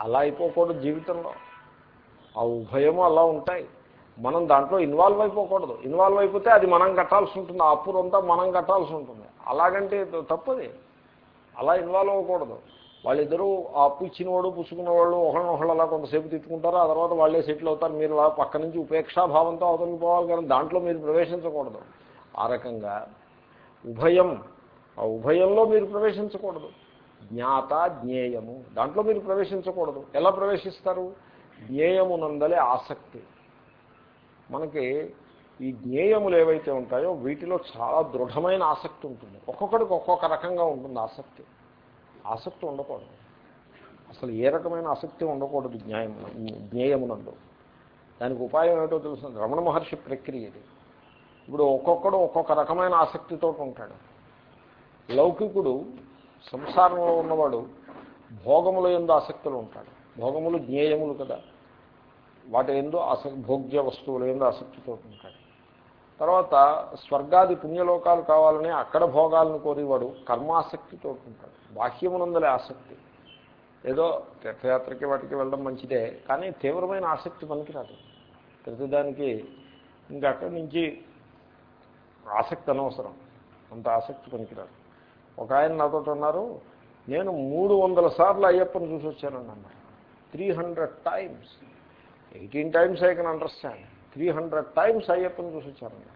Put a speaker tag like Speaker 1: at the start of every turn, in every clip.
Speaker 1: అలా అయిపోకూడదు జీవితంలో. ఆ ఉభయము అలా ఉంటాయి. మనం దాంట్లో ఇన్వాల్వ్ అయిపోకూడదు. ఇన్వాల్వ్ అయిపోతే అది మనం కట్టాల్సి ఉంటుంది. ఆ అప్పులంతా మనం కట్టాల్సి ఉంటుంది. అలాగంటే తప్పది. అలా ఇన్వాల్వ్ అవ్వకూడదు. వాళ్ళిద్దరూ ఆ అప్పు ఇచ్చినవాడు పుచ్చుకున్నవాళ్ళు ఒకళ్ళనొకళ్ళు అలా కొంతసేపు తిట్టుకుంటారు. ఆ తర్వాత వాళ్ళే సెటిల్ అవుతారు. మీరు అలా పక్క నుంచి ఉపేక్షాభావంతో అవతలికి పోవాలి కానీ దాంట్లో మీరు ప్రవేశించకూడదు. ఆ రకంగా ఉభయం ఆ ఉభయంలో మీరు ప్రవేశించకూడదు. జ్ఞాత జ్ఞేయము. దాంట్లో మీరు ప్రవేశించకూడదు. ఎలా ప్రవేశిస్తారు? జ్ఞేయమునందలే ఆసక్తి. మనకి ఈ జ్ఞేయములు ఏవైతే ఉంటాయో వీటిలో చాలా దృఢమైన ఆసక్తి ఉంటుంది. ఒక్కొక్కడికి ఒక్కొక్క రకంగా ఉంటుంది ఆసక్తి. ఆసక్తి ఉండకూడదు. అసలు ఏ రకమైన ఆసక్తి ఉండకూడదు జ్ఞాయం జ్ఞేయమునందు. దానికి ఉపాయం ఏమిటో తెలుసు? రమణ మహర్షి ప్రక్రియ ఇది. ఇప్పుడు ఒక్కొక్కడు ఒక్కొక్క రకమైన ఆసక్తితో ఉంటాడు. లౌకికుడు సంసారంలో ఉన్నవాడు భోగముల ఎందు ఆసక్తులు ఉంటాడు. భోగములు జ్ఞేయములు కదా. వాటి ఎందు ఆసక్ భోగ్య వస్తువుల ఎందు ఆసక్తితో ఉంటాడు. తర్వాత స్వర్గాది పుణ్యలోకాలు కావాలని అక్కడ భోగాలను కోరేవాడు కర్మాసక్తితో ఉంటాడు. బాహ్యమునందలే ఆసక్తి. ఏదో తీర్థయాత్రకి వాటికి వెళ్ళడం మంచిదే కానీ తీవ్రమైన ఆసక్తి పనికిరాదు ప్రతిదానికి ఇంకా అక్కడి నుంచి ఆసక్తి అనవసరం. అంత ఆసక్తి పనికిరాదు ఒక ఆయన నాతో అన్నారు నేను మూడు వందల సార్లు అయ్యప్పని చూసి వచ్చానండి అన్నారు three hundred times. Eighteen times I can understand. Three hundred times అయ్యప్పని చూసి వచ్చానండి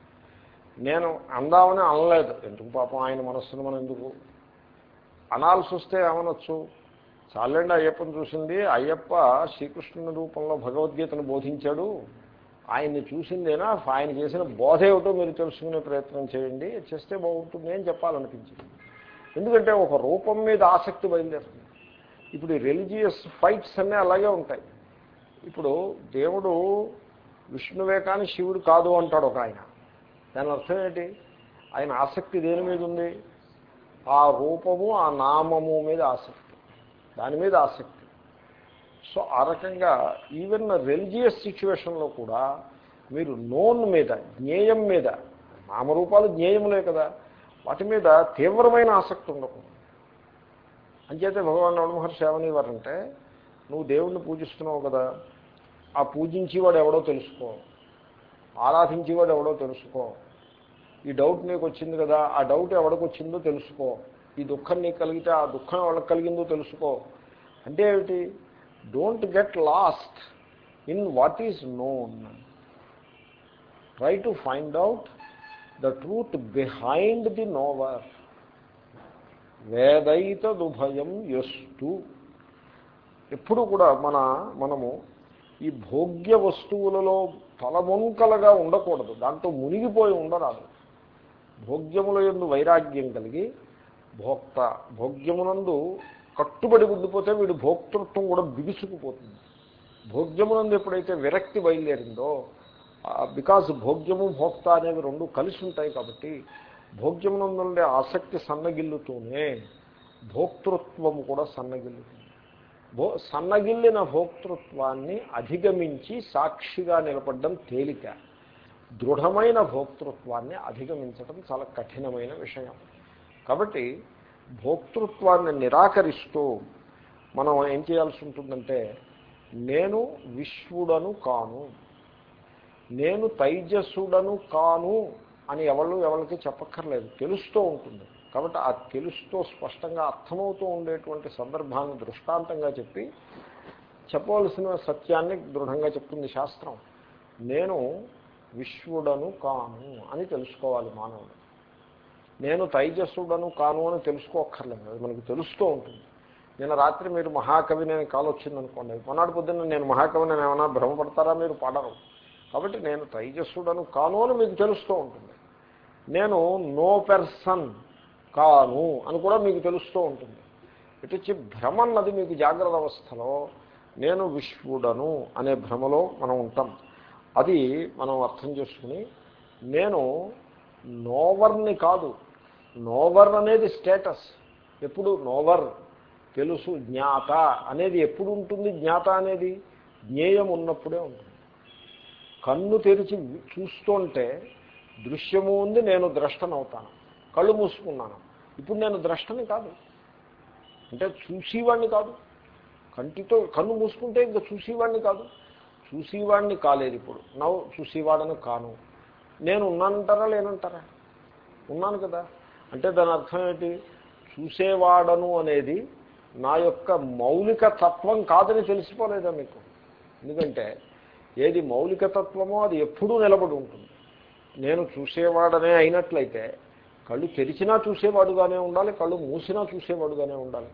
Speaker 1: నేను అందామని అనలేదు. ఎందుకు పాపం ఆయన మనస్సును మనం ఎందుకు అనాల్సి వస్తే ఏమనొచ్చు? చాలండి అయ్యప్పని చూసింది. అయ్యప్ప శ్రీకృష్ణుని రూపంలో భగవద్గీతను బోధించాడు. ఆయన్ని చూసిందేనా? ఆయన చేసిన బోధ ఏమిటో మీరు తెలుసుకునే ప్రయత్నం చేయండి. చేస్తే బాగుంటుంది అని చెప్పాలనిపించింది. ఎందుకంటే ఒక రూపం మీద ఆసక్తి బయలుదేరుతుంది. ఇప్పుడు ఈ రిలీజియస్ ఫైట్స్ అన్నీ అలాగే ఉంటాయి. ఇప్పుడు దేవుడు విష్ణువే కానీ శివుడు కాదు అంటాడు ఒక ఆయన. దాని అర్థం ఏంటి? ఆయన ఆసక్తి దేని మీద ఉంది? ఆ రూపము ఆ నామము మీద ఆసక్తి. దాని మీద ఆసక్తి. సో ఆ రకంగా ఈవెన్ రిలీజియస్ సిచ్యువేషన్లో కూడా మీరు నోన్ మీద జ్ఞేయం మీద నామరూపాలు జ్ఞేయములే కదా. వాటి మీద తీవ్రమైన ఆసక్తి ఉండకూడదు. అంచేతే భగవాన్ రమణమహర్షి ఏమనేవారంటే నువ్వు దేవుణ్ణి పూజిస్తున్నావు కదా ఆ పూజించేవాడు ఎవడో తెలుసుకో ఆరాధించేవాడు ఎవడో తెలుసుకో ఈ డౌట్ నీకు వచ్చింది కదా ఆ డౌట్ ఎవడికి వచ్చిందో తెలుసుకో ఈ దుఃఖం నీకు కలిగితే ఆ దుఃఖం ఎవరికి కలిగిందో తెలుసుకో. అంటే ఏమిటి? Don't get lost in what is known try to find out the truth behind the knower వేదైతదుభయం ఎస్తు ఎప్పుడు కూడా మన మనము ఈ భోగ్య వస్తువులలో తలముంకలుగా ఉండకూడదు. దాంతో మునిగిపోయి ఉండరాదు. భోగ్యముల ఎందు వైరాగ్యం కలిగి భోక్త భోగ్యమునందు కట్టుబడి ఉండిపోతే వీడు భోక్తృత్వం కూడా బిగుసుకుపోతుంది. భోగ్యమునందు ఎప్పుడైతే విరక్తి బయలుదేరిందో బికాజ్ భోగ్యము భోక్త అనేవి రెండు కలిసి ఉంటాయి కాబట్టి భోగ్యమునందుండే ఆసక్తి సన్నగిల్లుతూనే భోక్తృత్వము కూడా సన్నగిల్లుతుంది. భో సన్నగిల్లిన భోక్తృత్వాన్ని అధిగమించి సాక్షిగా నిలబడడం తేలిక. దృఢమైన భోక్తృత్వాన్ని అధిగమించడం చాలా కఠినమైన విషయం. కాబట్టి భోక్తృత్వాన్ని నిరాకరిస్తూ మనం ఏం చేయాల్సి ఉంటుందంటే నేను విశ్వుడను కాను. నేను తైజస్సుడను కాను అని ఎవరు ఎవరికి చెప్పక్కర్లేదు. తెలుస్తూ ఉంటుంది. కాబట్టి ఆ తెలుస్తూ స్పష్టంగా అర్థమవుతూ ఉండేటువంటి సందర్భాన్ని దృష్టాంతంగా చెప్పి చెప్పవలసిన సత్యాన్ని దృఢంగా చెప్తుంది శాస్త్రం. నేను విశ్వడను కాను అని తెలుసుకోవాలి మానవుడు. నేను తైజస్సుడను కాను అని తెలుసుకోక్కర్లేదు. అది మనకు తెలుస్తూ ఉంటుంది. నిన్న రాత్రి మీరు మహాకవి నేను కాల్ వచ్చిందనుకోండి మొన్నటి పొద్దున్న నేను మహాకవి నేను ఏమైనా భ్రమపడతారా? మీరు పడరు. కాబట్టి నేను తైజస్సుడను కాను అని మీకు తెలుస్తూ ఉంటుంది. నేను నో పెర్సన్ కాను అని కూడా మీకు తెలుస్తూ ఉంటుంది. ఇటు వచ్చి భ్రమ అన్నది మీకు జాగ్రత్త అవస్థలో నేను విశ్వడను అనే భ్రమలో మనం ఉంటాం. అది మనం అర్థం చేసుకుని నేను నోవర్ని కాదు నోవర్ అనేది స్టేటస్. ఎప్పుడు నోవర్ తెలుసు జ్ఞాత అనేది ఎప్పుడు ఉంటుంది? జ్ఞాత అనేది జ్ఞేయం ఉన్నప్పుడే ఉంటుంది. కన్ను తెరిచి చూస్తుంటే దృశ్యము ఉంది నేను ద్రష్టనవుతాను. కళ్ళు మూసుకున్నాను. ఇప్పుడు నేను ద్రష్టని కాదు. అంటే చూసేవాడిని కాదు. కంటితో కన్ను మూసుకుంటే ఇంకా చూసేవాడిని కాదు. చూసేవాడిని కాలేదు ఇప్పుడు. నవ్వు చూసేవాడని కాను. నేను ఉన్నానంటారా లేనంటారా? ఉన్నాను కదా. అంటే దాని అర్థం ఏంటి చూసేవాడను అనేది నా యొక్క మౌలిక తత్వం కాదని తెలిసిపోలేదా మీకు? ఎందుకంటే ఏది మౌలికతత్వమో అది ఎప్పుడూ నిలబడి ఉంటుంది. నేను చూసేవాడనే అయినట్లయితే కళ్ళు తెరిచినా చూసేవాడుగానే ఉండాలి కళ్ళు మూసినా చూసేవాడుగానే ఉండాలి.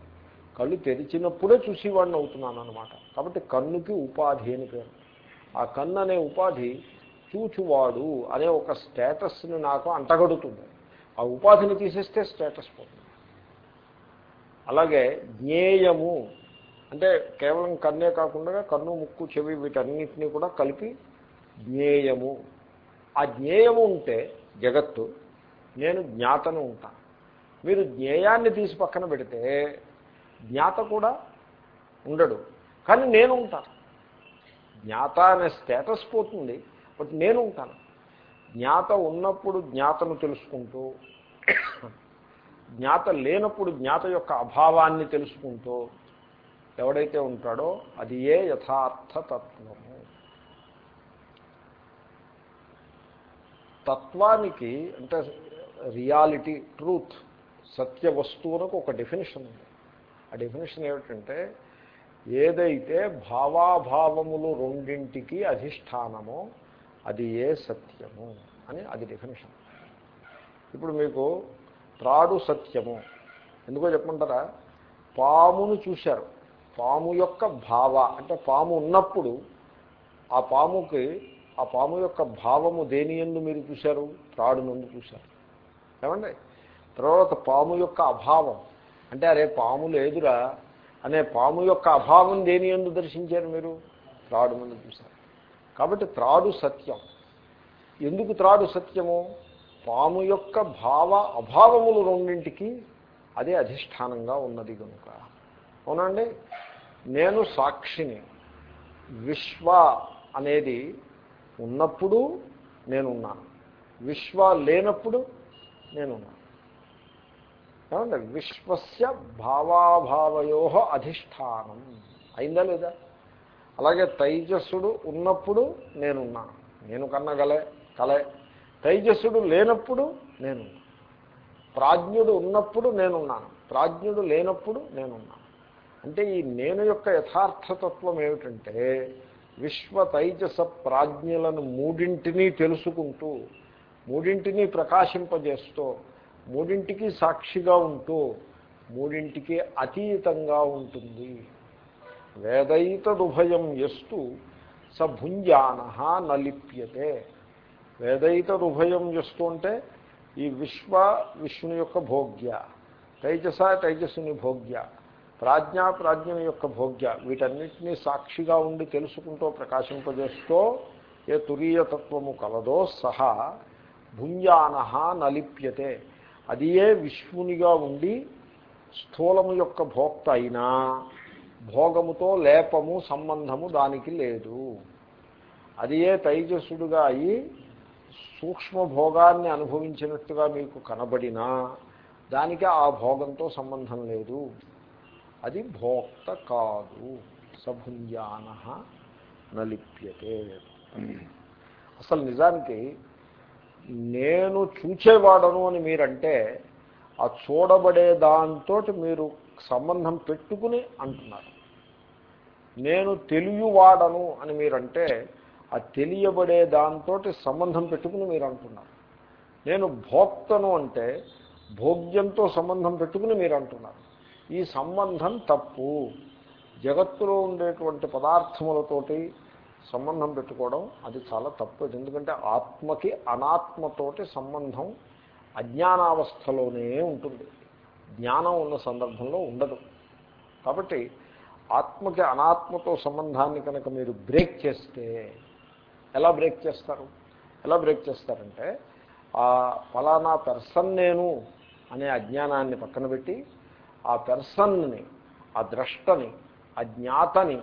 Speaker 1: కళ్ళు తెరిచినప్పుడే చూసేవాడిని అవుతున్నాను అనమాట కాబట్టి కన్నుకి ఉపాధి అని పేరు. ఆ కన్ను అనే ఉపాధి చూచువాడు అనే ఒక స్టేటస్ని నాకు అంటగడుతుంది. ఆ ఉపాధిని తీసేస్తే స్టేటస్ పోతుంది. అలాగే జ్ఞేయము అంటే కేవలం కన్నే కాకుండా కన్ను ముక్కు చెవి వీటన్నింటినీ కూడా కలిపి జ్ఞేయము. ఆ జ్ఞేయము ఉంటే జగత్తు నేను జ్ఞాతను ఉంటాను మీరు జ్ఞేయాన్ని తీసి పక్కన పెడితే జ్ఞాత కూడా ఉండడు. కానీ నేను ఉంటాను జ్ఞాత అనే స్టేటస్ పోతుంది బట్ నేను ఉంటాను. జ్ఞాత ఉన్నప్పుడు జ్ఞాతను తెలుసుకుంటూ జ్ఞాత లేనప్పుడు జ్ఞాత యొక్క అభావాన్ని తెలుసుకుంటూ ఎవడైతే ఉంటాడో అది ఏ యథార్థ తత్వము? తత్వానికి అంటే రియాలిటీ ట్రూత్ సత్య వస్తువులకు ఒక డెఫినేషన్ ఉంది. ఆ డెఫినేషన్ ఏమిటంటే ఏదైతే భావాభావములు రెండింటికి అధిష్టానమో అది ఏ సత్యము అని అది డెఫినేషన్. ఇప్పుడు మీకు త్రాడు సత్యము. ఎందుకో చెప్పమంటారా? పామును చూశారు. పాము యొక్క భావ అంటే పాము ఉన్నప్పుడు ఆ పాముకి ఆ పాము యొక్క భావము దేని ఎందు మీరు చూశారు? త్రాడు నుండి చూశారు. ఏమండి? తర్వాత పాము యొక్క అభావం. అంటే అరే పాము లేదురా అనే పాము యొక్క అభావం దేని ఎందు దర్శించారు మీరు? త్రాడు ముందు చూశారు. కాబట్టి త్రాడు సత్యం. ఎందుకు త్రాడు సత్యము? పాము యొక్క భావ అభావములు రెండింటికి అదే అధిష్టానంగా ఉన్నది కనుక అవునండి. నేను సాక్షిని. విశ్వ అనేది ఉన్నప్పుడు నేనున్నాను. విశ్వ లేనప్పుడు నేనున్నాను. ఏమంటే విశ్వస్య భావాభావయో అధిష్టానం. అయిందా లేదా? అలాగే తైజస్సుడు ఉన్నప్పుడు నేనున్నాను. నేను కన్నగలే కలే. తైజస్సుడు లేనప్పుడు నేనున్నాను. ప్రాజ్ఞుడు ఉన్నప్పుడు నేనున్నాను. ప్రాజ్ఞుడు లేనప్పుడు నేనున్నాను. అంటే ఈ నేను యొక్క యథార్థతత్వం ఏమిటంటే విశ్వ తైజస ప్రాజ్ఞలను మూడింటినీ తెలుసుకుంటూ మూడింటినీ ప్రకాశింపజేస్తూ మూడింటికి సాక్షిగా ఉంటూ మూడింటికి అతీతంగా ఉంటుంది. వేదయితదుభయం ఎస్తు స భుంజాన నలిప్యతే. వేదయితదుభయం ఎస్తు అంటే ఈ విశ్వ విష్ణు యొక్క భోగ్య తైజస తైజస్సుని భోగ్య. ప్రాజ్ఞ ప్రాజ్ఞ యొక్క భోగ్య వీటన్నిటినీ సాక్షిగా ఉండి తెలుసుకుంటూ ప్రకాశింపజేస్తూ ఏ తురీయతత్వము కలదో సహా భుంజాన నలిప్యతే. అది ఏ విష్ణునిగా ఉండి స్థూలము యొక్క భోక్త అయినా భోగముతో లేపము సంబంధము దానికి లేదు. అది ఏ తైజస్సుడుగా అయి సూక్ష్మ భోగాన్ని అనుభవించినట్టుగా మీకు కనబడినా దానికి ఆ భోగంతో సంబంధం లేదు. అది భోక్త కాదు సభుంజాన నలిప్యతే. అసలు నిజానికి నేను చూచేవాడను అని మీరంటే ఆ చూడబడే దాంతో మీరు సంబంధం పెట్టుకుని అంటున్నారు. నేను తెలియవాడను అని మీరంటే ఆ తెలియబడే దాంతో సంబంధం పెట్టుకుని మీరు అంటున్నారు. నేను భోక్తను అంటే భోగ్యంతో సంబంధం పెట్టుకుని మీరు అంటున్నారు. ఈ సంబంధం తప్పు. జగత్తులో ఉండేటువంటి పదార్థములతోటి సంబంధం పెట్టుకోవడం అది చాలా తప్పు. ఎందుకంటే ఆత్మకి అనాత్మతోటి సంబంధం అజ్ఞానావస్థలోనే ఉంటుంది. జ్ఞానం ఉన్న సందర్భంలో ఉండదు. కాబట్టి ఆత్మకి అనాత్మతో సంబంధాన్ని కనుక మీరు బ్రేక్ చేస్తే ఎలా బ్రేక్ చేస్తారు? ఎలా బ్రేక్ చేస్తారంటే ఆ ఫలానా పెర్సన్ నేను అనే అజ్ఞానాన్ని పక్కన పెట్టి ఆ పెర్సన్ని ఆ ద్రష్టని ఆ జ్ఞాతని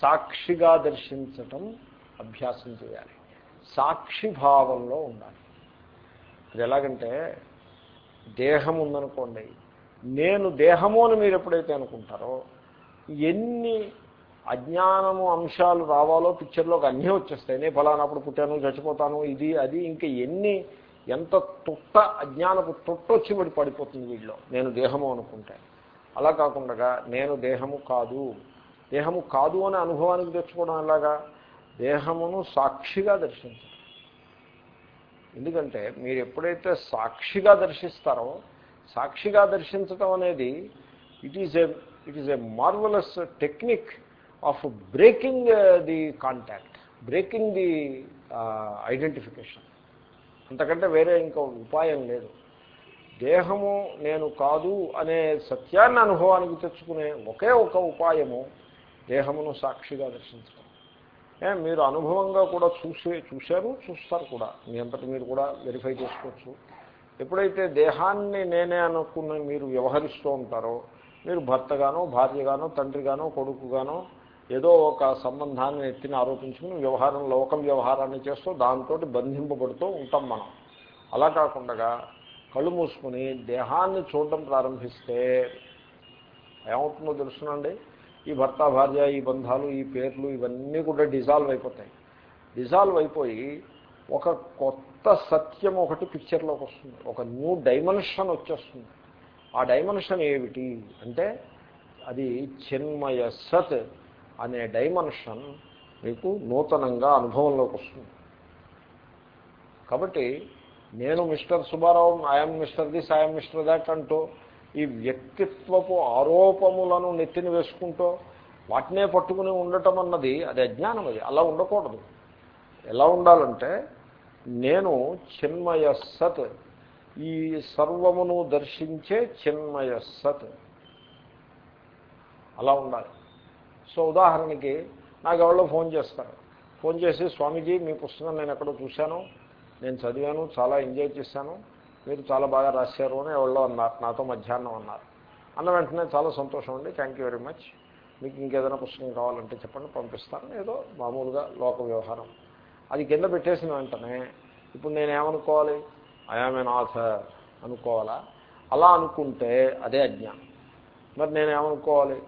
Speaker 1: సాక్షిగా దర్శించటం అభ్యాసం చేయాలి. సాక్షి భావంలో ఉండాలి. అది ఎలాగంటే దేహం ఉందనుకోండి నేను దేహము అని మీరు ఎప్పుడైతే అనుకుంటారో ఎన్ని అజ్ఞానము అంశాలు రావాలో పిక్చర్లోకి అన్నీ వచ్చేస్తాయి. నేను ఫలానప్పుడు పుట్టాను చచ్చిపోతాను ఇది అది ఇంకా ఎన్ని ఎంత తుట్ట అజ్ఞానపు తుట్ట వచ్చి పడిపోతుంది వీళ్ళలో. నేను దేహము అనుకుంటే అలా కాకుండా నేను దేహము కాదు. దేహము కాదు అనే అనుభవానికి తెచ్చుకోవడం ఎలాగా? దేహమును సాక్షిగా దర్శించడం. ఎందుకంటే మీరు ఎప్పుడైతే సాక్షిగా దర్శిస్తారో సాక్షిగా దర్శించటం అనేది it is a it is a marvellous technique of breaking the contact breaking the identification అంతకంటే వేరే ఇంకా ఉపాయం లేదు. దేహము నేను కాదు అనే సత్యాన్ని అనుభవానికి తెచ్చుకునే ఒకే ఒక ఉపాయము దేహమును సాక్షిగా దర్శించడం మీరు అనుభవంగా కూడా చూసే చూశారు చూస్తారు కూడా. మీ అంతటి మీరు కూడా వెరిఫై చేసుకోవచ్చు. ఎప్పుడైతే దేహాన్ని నేనే అనుకుని మీరు వ్యవహరిస్తూ ఉంటారో మీరు భర్తగానో భార్యగానో తండ్రిగానో కొడుకుగానో ఏదో ఒక సంబంధాన్ని ఎత్తిని ఆరోపించుకుని వ్యవహారం లోకం వ్యవహారాన్ని చేస్తూ దాంతో బంధింపబడుతూ ఉంటాం మనం. అలా కాకుండా కళ్ళు మూసుకుని దేహాన్ని చూడడం ప్రారంభిస్తే ఏమవుతుందో తెలుసునండి ఈ భర్త భార్య ఈ బంధాలు ఈ పేర్లు ఇవన్నీ కూడా డిజాల్వ్ అయిపోతాయి. డిజాల్వ్ అయిపోయి ఒక కొత్త సత్యం ఒకటి పిక్చర్లోకి వస్తుంది. ఒక న్యూ డైమెన్షన్ వచ్చేస్తుంది. ఆ డైమెన్షన్ ఏమిటి అంటే అది చిన్మయ సత్ అనే డైమెన్షన్ మీకు నూతనంగా అనుభవంలోకి వస్తుంది. కాబట్టి నేను mister Subbarao I am mister this I am mister that అంటూ ఈ వ్యక్తిత్వపు ఆరోపములను నెత్తిని వేసుకుంటూ వాటినే పట్టుకుని ఉండటం అన్నది అది అజ్ఞానం అది. అలా ఉండకూడదు. ఎలా ఉండాలంటే నేను చిన్మయ సత్ ఈ సర్వమును దర్శించే చిన్మయ సత్. అలా ఉండాలి. సో ఉదాహరణకి నాకు ఎవరో ఫోన్ చేస్తారు. ఫోన్ చేసి స్వామీజీ మీ పుస్తకం నేను ఎక్కడో చూశాను. నేను చదివాను చాలా ఎంజాయ్ చేశాను. మీరు చాలా బాగా రాశారు అని ఎవరో అన్నారు నాతో మధ్యాహ్నం అన్నారు. అన్న వెంటనే చాలా సంతోషం అండి. థ్యాంక్ యూ వెరీ మచ్ మీకు ఇంకేదైనా పుస్తకం కావాలంటే చెప్పండి పంపిస్తాను. ఏదో మామూలుగా లోక వ్యవహారం. అది కింద పెట్టేసిన వెంటనే ఇప్పుడు నేను ఏమనుకోవాలి? ఐఆమ్ ఎన్ ఆథర్ అనుకోవాలా? అలా అనుకుంటే అదే అజ్ఞానం. మరి నేను ఏమనుకోవాలి?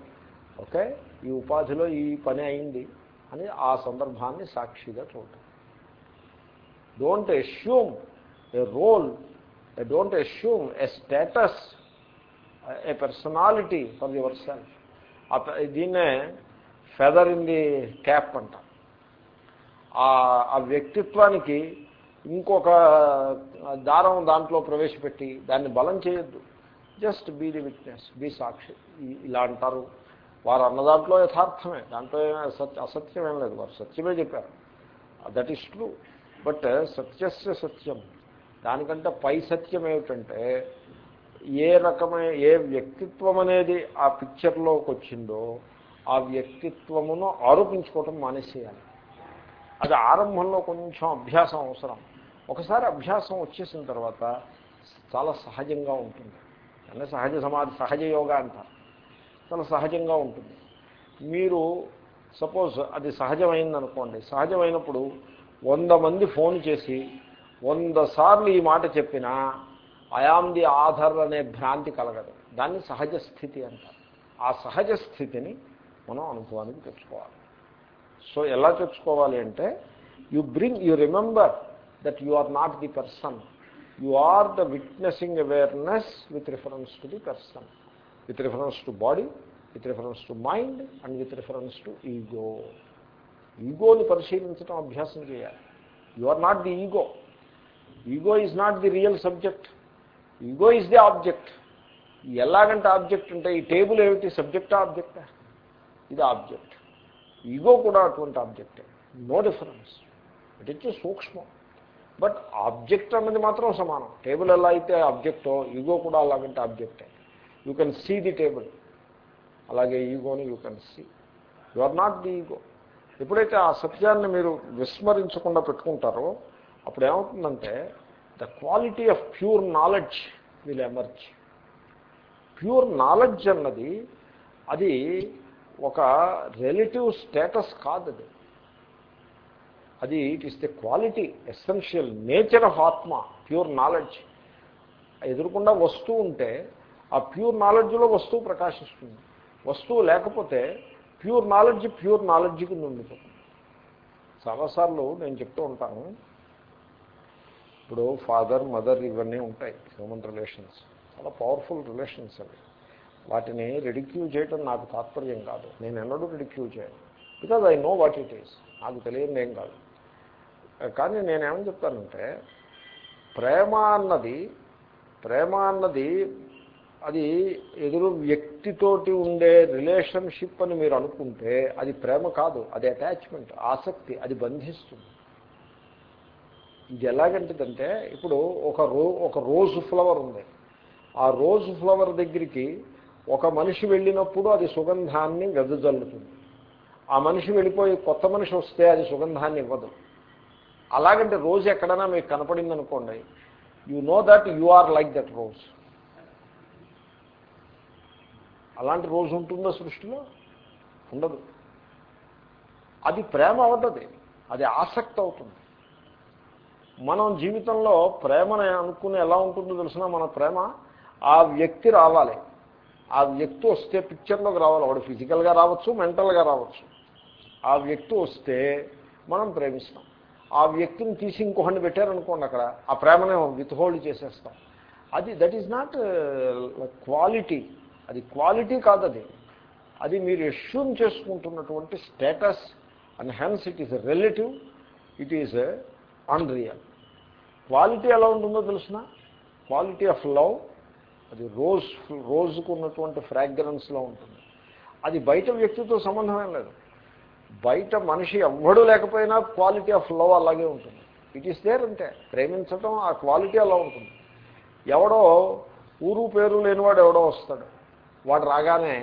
Speaker 1: ఓకే ఈ ఉపాధిలో ఈ పని అయింది అని ఆ సందర్భాన్ని సాక్షిగా చూడటం. Don't assume a role don't assume a status a personality for yourself దీన్నే ఫెదర్ ఇన్ ది క్యాప్ అంట. ఆ వ్యక్తిత్వానికి ఇంకొక దారం దాంట్లో ప్రవేశపెట్టి దాన్ని బలం చేయొద్దు. Just be the witness be సాక్షి. ఇలా అంటారు. వారు అన్న దాంట్లో యథార్థమే. దాంట్లో సత్య అసత్యం ఏం లేదు. వారు సత్యమే చెప్పారు. దట్ ఈస్ ట్రూ బట్ సత్యస్య సత్యం. దానికంటే పై సత్యం ఏమిటంటే ఏ రకమైన ఏ వ్యక్తిత్వం అనేది ఆ పిక్చర్లోకి వచ్చిందో ఆ వ్యక్తిత్వమును ఆరోపించుకోవటం మానేసేయాలి. అది ఆరంభంలో కొంచెం అభ్యాసం అవసరం. ఒకసారి అభ్యాసం వచ్చేసిన తర్వాత చాలా సహజంగా ఉంటుంది. అంటే సహజ సమాధి సహజ యోగా అంటారు. చాలా సహజంగా ఉంటుంది. మీరు సపోజ్ అది సహజమైందనుకోండి సహజమైనప్పుడు వంద మంది ఫోన్ చేసి వంద సార్లు ఈ మాట చెప్పినా అయామ్ ది ఆధర్ అనే భ్రాంతి కలగదు. దాన్ని సహజ స్థితి అంటారు. ఆ సహజ స్థితిని మనం అనుభవానికి తెచ్చుకోవాలి. సో ఎలా తెచ్చుకోవాలి అంటే you bring you remember that you are not the person you are the witnessing awareness with reference to the person with reference to body with reference to mind and with reference to ego ఈగోని పరిశీలించడం అభ్యాసం చేయాలి. You are not the ego ego is not the real subject ego is the object ఎలాగంటే object అంటే ఈ table ఏమిటి? సబ్జెక్టా ఆబ్జెక్టా ఇది object ego కూడా అటువంటి ఆబ్జెక్టే నో డిఫరెన్స్ ఇట్ ఇచ్చి సూక్ష్మం. బట్ ఆబ్జెక్ట్ అన్నది మాత్రం సమానం. టేబుల్ ఎలా అయితే ఆబ్జెక్టో ఈగో కూడా అలాగంటే ఆబ్జెక్టే you can see the table అలాగే ఈగోని you can see you are not the ego ఎప్పుడైతే ఆ సత్యాన్ని మీరు విస్మరించకుండా పెట్టుకుంటారో అప్పుడు ఏమవుతుందంటే the quality of pure knowledge will emerge pure knowledge అన్నది అది ఒక రిలేటివ్ స్టేటస్ కాదు అది. అది it is the quality essential nature of atma pure knowledge ఎదురుకుండా వస్తువు ఉంటే ఆ ప్యూర్ నాలెడ్జ్లో వస్తువు ప్రకాశిస్తుంది. వస్తువు లేకపోతే ప్యూర్ నాలెడ్జ్ ప్యూర్ నాలెడ్జ్ కింద ఉండిపోతుంది చాలాసార్లు నేను చెప్తూ ఉంటాను. ఇప్పుడు ఫాదర్ మదర్ ఇవన్నీ ఉంటాయి హ్యూమన్ రిలేషన్స్. చాలా పవర్ఫుల్ రిలేషన్స్ అవి. వాటిని రెడిక్యూల్ చేయటం నాకు తాత్పర్యం కాదు. నేను ఎన్నడూ రెడిక్యూల్ చేయను. Because I know what it is నాకు తెలియదు ఏం కాదు. కానీ నేనేమని చెప్తానంటే ప్రేమ అన్నది ప్రేమ అన్నది అది ఎదురు వ్యక్తితోటి ఉండే రిలేషన్షిప్ అని మీరు అనుకుంటే అది ప్రేమ కాదు అది అటాచ్మెంట్ ఆసక్తి అది బంధిస్తుంది. ఇది ఎలాగంటిదంటే ఇప్పుడు ఒక రో ఒక రోజు ఫ్లవర్ ఉంది. ఆ రోజు ఫ్లవర్ దగ్గరికి ఒక మనిషి వెళ్ళినప్పుడు అది సుగంధాన్ని వెదజల్లుతుంది. ఆ మనిషి వెళ్ళిపోయి కొత్త మనిషి వస్తే అది సుగంధాన్ని ఇవ్వదు. అలాగంటే రోజు ఎక్కడైనా మీకు కనపడింది అనుకోండి you know that you are like that rose. అలాంటి రోజు ఉంటుందో సృష్టిలో? ఉండదు. అది ప్రేమ అవుతుంది. అది ఆసక్తి అవుతుంది. మనం జీవితంలో ప్రేమని అనుకుని ఎలా ఉంటుందో తెలిసినా మన ప్రేమ ఆ వ్యక్తి రావాలి. ఆ వ్యక్తి వస్తే పిక్చర్లోకి రావాలి. వాడు ఫిజికల్గా రావచ్చు మెంటల్గా రావచ్చు. ఆ వ్యక్తి వస్తే మనం ప్రేమిస్తాం. ఆ వ్యక్తిని తీసి ఇంకొకటి పెట్టారనుకోండి అక్కడ ఆ ప్రేమనే విత్హోల్డ్ చేసేస్తాం. అది దట్ ఈజ్ నాట్ క్వాలిటీ అది క్వాలిటీ కాదది. అది మీరు assume చేసుకుంటున్నటువంటి status and hence it is relative it is unreal quality ఎలా ఉంటుందో తెలిసిన? క్వాలిటీ ఆఫ్ లవ్ అది రోజ్ రోజుకు ఉన్నటువంటి ఫ్రాగ్రెన్స్లో ఉంటుంది. అది బయట వ్యక్తితో సంబంధమేం లేదు. బయట మనిషి ఎవ్వడూ లేకపోయినా క్వాలిటీ ఆఫ్ లవ్ అలాగే ఉంటుంది. ఇట్ ఈస్ దేర్ అంటే ప్రేమించటం ఆ క్వాలిటీ అలా ఉంటుంది. ఎవడో ఊరు పేరు లేనివాడు ఎవడో వస్తాడు. వాడు రాగానే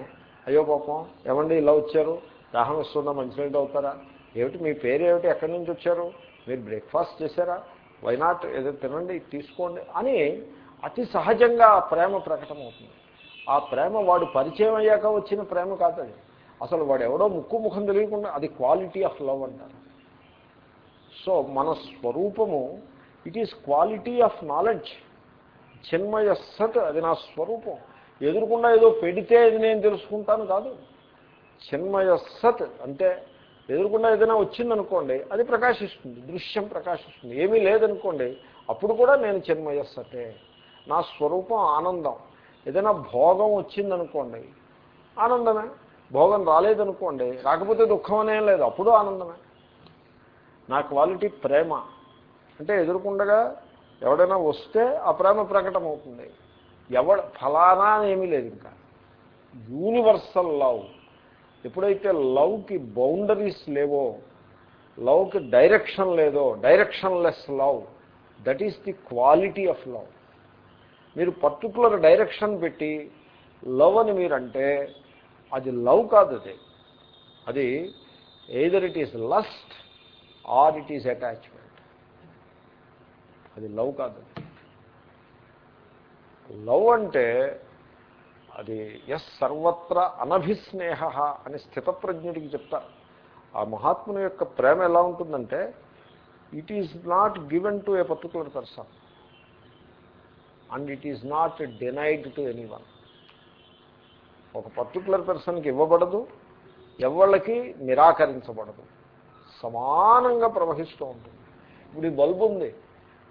Speaker 1: అయ్యో పాపం ఏమండి ఇలా వచ్చారు? దాహం ఇస్తుందా మంచినీళ్ళు అవుతారా ఏమిటి మీ పేరు ఏమిటి? ఎక్కడి నుంచి వచ్చారు? మీరు బ్రేక్ఫాస్ట్ చేశారా? వైనాట్ ఏదో తినండి తీసుకోండి అని అతి సహజంగా ప్రేమ ప్రేమ ప్రకటమవుతుంది ఆ ప్రేమ వాడు పరిచయం అయ్యాక వచ్చిన ప్రేమ కాదు అసలు వాడు ఎవడో ముక్కు ముఖం తెలియకుండా అది క్వాలిటీ ఆఫ్ లవ్ అంటారు. సో మన స్వరూపము it is quality of knowledge చిన్మయ సత్ అది నా స్వరూపం. ఎదురుకుండా ఏదో పెడితే అది నేను తెలుసుకుంటాను కాదు. చిన్మయ సత్ అంటే ఎదురుకుండా ఏదైనా వచ్చిందనుకోండి అది ప్రకాశిస్తుంది దృశ్యం ప్రకాశిస్తుంది. ఏమీ లేదనుకోండి అప్పుడు కూడా నేను చిన్మయ సతే. నా స్వరూపం ఆనందం. ఏదైనా భోగం వచ్చిందనుకోండి ఆనందమే. భోగం రాలేదనుకోండి రాకపోతే దుఃఖం అనేం లేదు అప్పుడు ఆనందమే. నా క్వాలిటీ ప్రేమ. అంటే ఎదురుకుండగా ఎవడైనా వస్తే ఆ ప్రేమ ప్రకటమవుతుంది. ఎవడ ఫలానా ఏమీ లేదు ఇంకా. యూనివర్సల్ లవ్ ఎప్పుడైతే లవ్కి బౌండరీస్ లేవో లవ్కి డైరెక్షన్ లేదో direction less love that is the quality of love మీరు పర్టికులర్ డైరెక్షన్ పెట్టి లవ్ అని మీరంటే అది లవ్ కాదు అది. అది either it is lust or it is attachment అది లవ్ కాదు లవ్ అంటే అది ఎస్ సర్వత్ర అనభిస్నేహ అని స్థితప్రజ్ఞుడికి చెప్తారు ఆ మహాత్ముని యొక్క ప్రేమ ఎలా ఉంటుందంటే it is not given to a particular person and it is not denied to anyone ఒక పర్టికులర్ పర్సన్కి ఇవ్వబడదు ఎవళ్ళకి నిరాకరించబడదు. సమానంగా ప్రవహిస్తూ ఉంటుంది. ఇప్పుడు ఈ బల్బు ఉంది.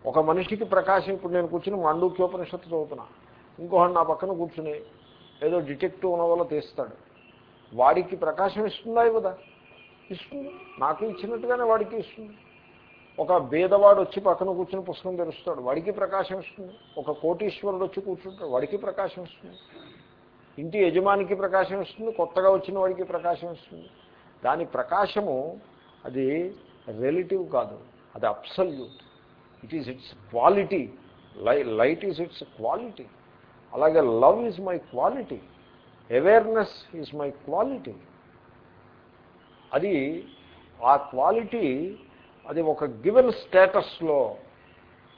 Speaker 1: ఒక మనిషికి ప్రకాశం ఇప్పుడు నేను కూర్చుని మాండూక్యోపనిషత్తు చదువుతున్నా. ఇంకొకటి నా పక్కన కూర్చుని ఏదో డిటెక్టివ్ వల్ల తీస్తాడు. వాడికి ప్రకాశం ఇస్తుందా ఇవ్వదా? ఇస్తుంది. నాకు ఇచ్చినట్టుగానే వాడికి ఇస్తుంది. ఒక భేదవాడు వచ్చి పక్కన కూర్చుని పుస్తకం తెరుస్తాడు. వాడికి ప్రకాశం ఇస్తుంది. ఒక కోటీశ్వరుడు వచ్చి కూర్చుంటాడు. వాడికి ప్రకాశం ఇస్తుంది. ఇంటి యజమానికి ప్రకాశం ఇస్తుంది. కొత్తగా వచ్చిన వాడికి ప్రకాశం ఇస్తుంది. దాని ప్రకాశము అది రిలేటివ్ కాదు. అది absolute it is its quality లై లైట్ ఈజ్ ఇట్స్ క్వాలిటీ అలాగే love is my quality awareness is my quality అది ఆ క్వాలిటీ అది ఒక గివెన్ స్టేటస్లో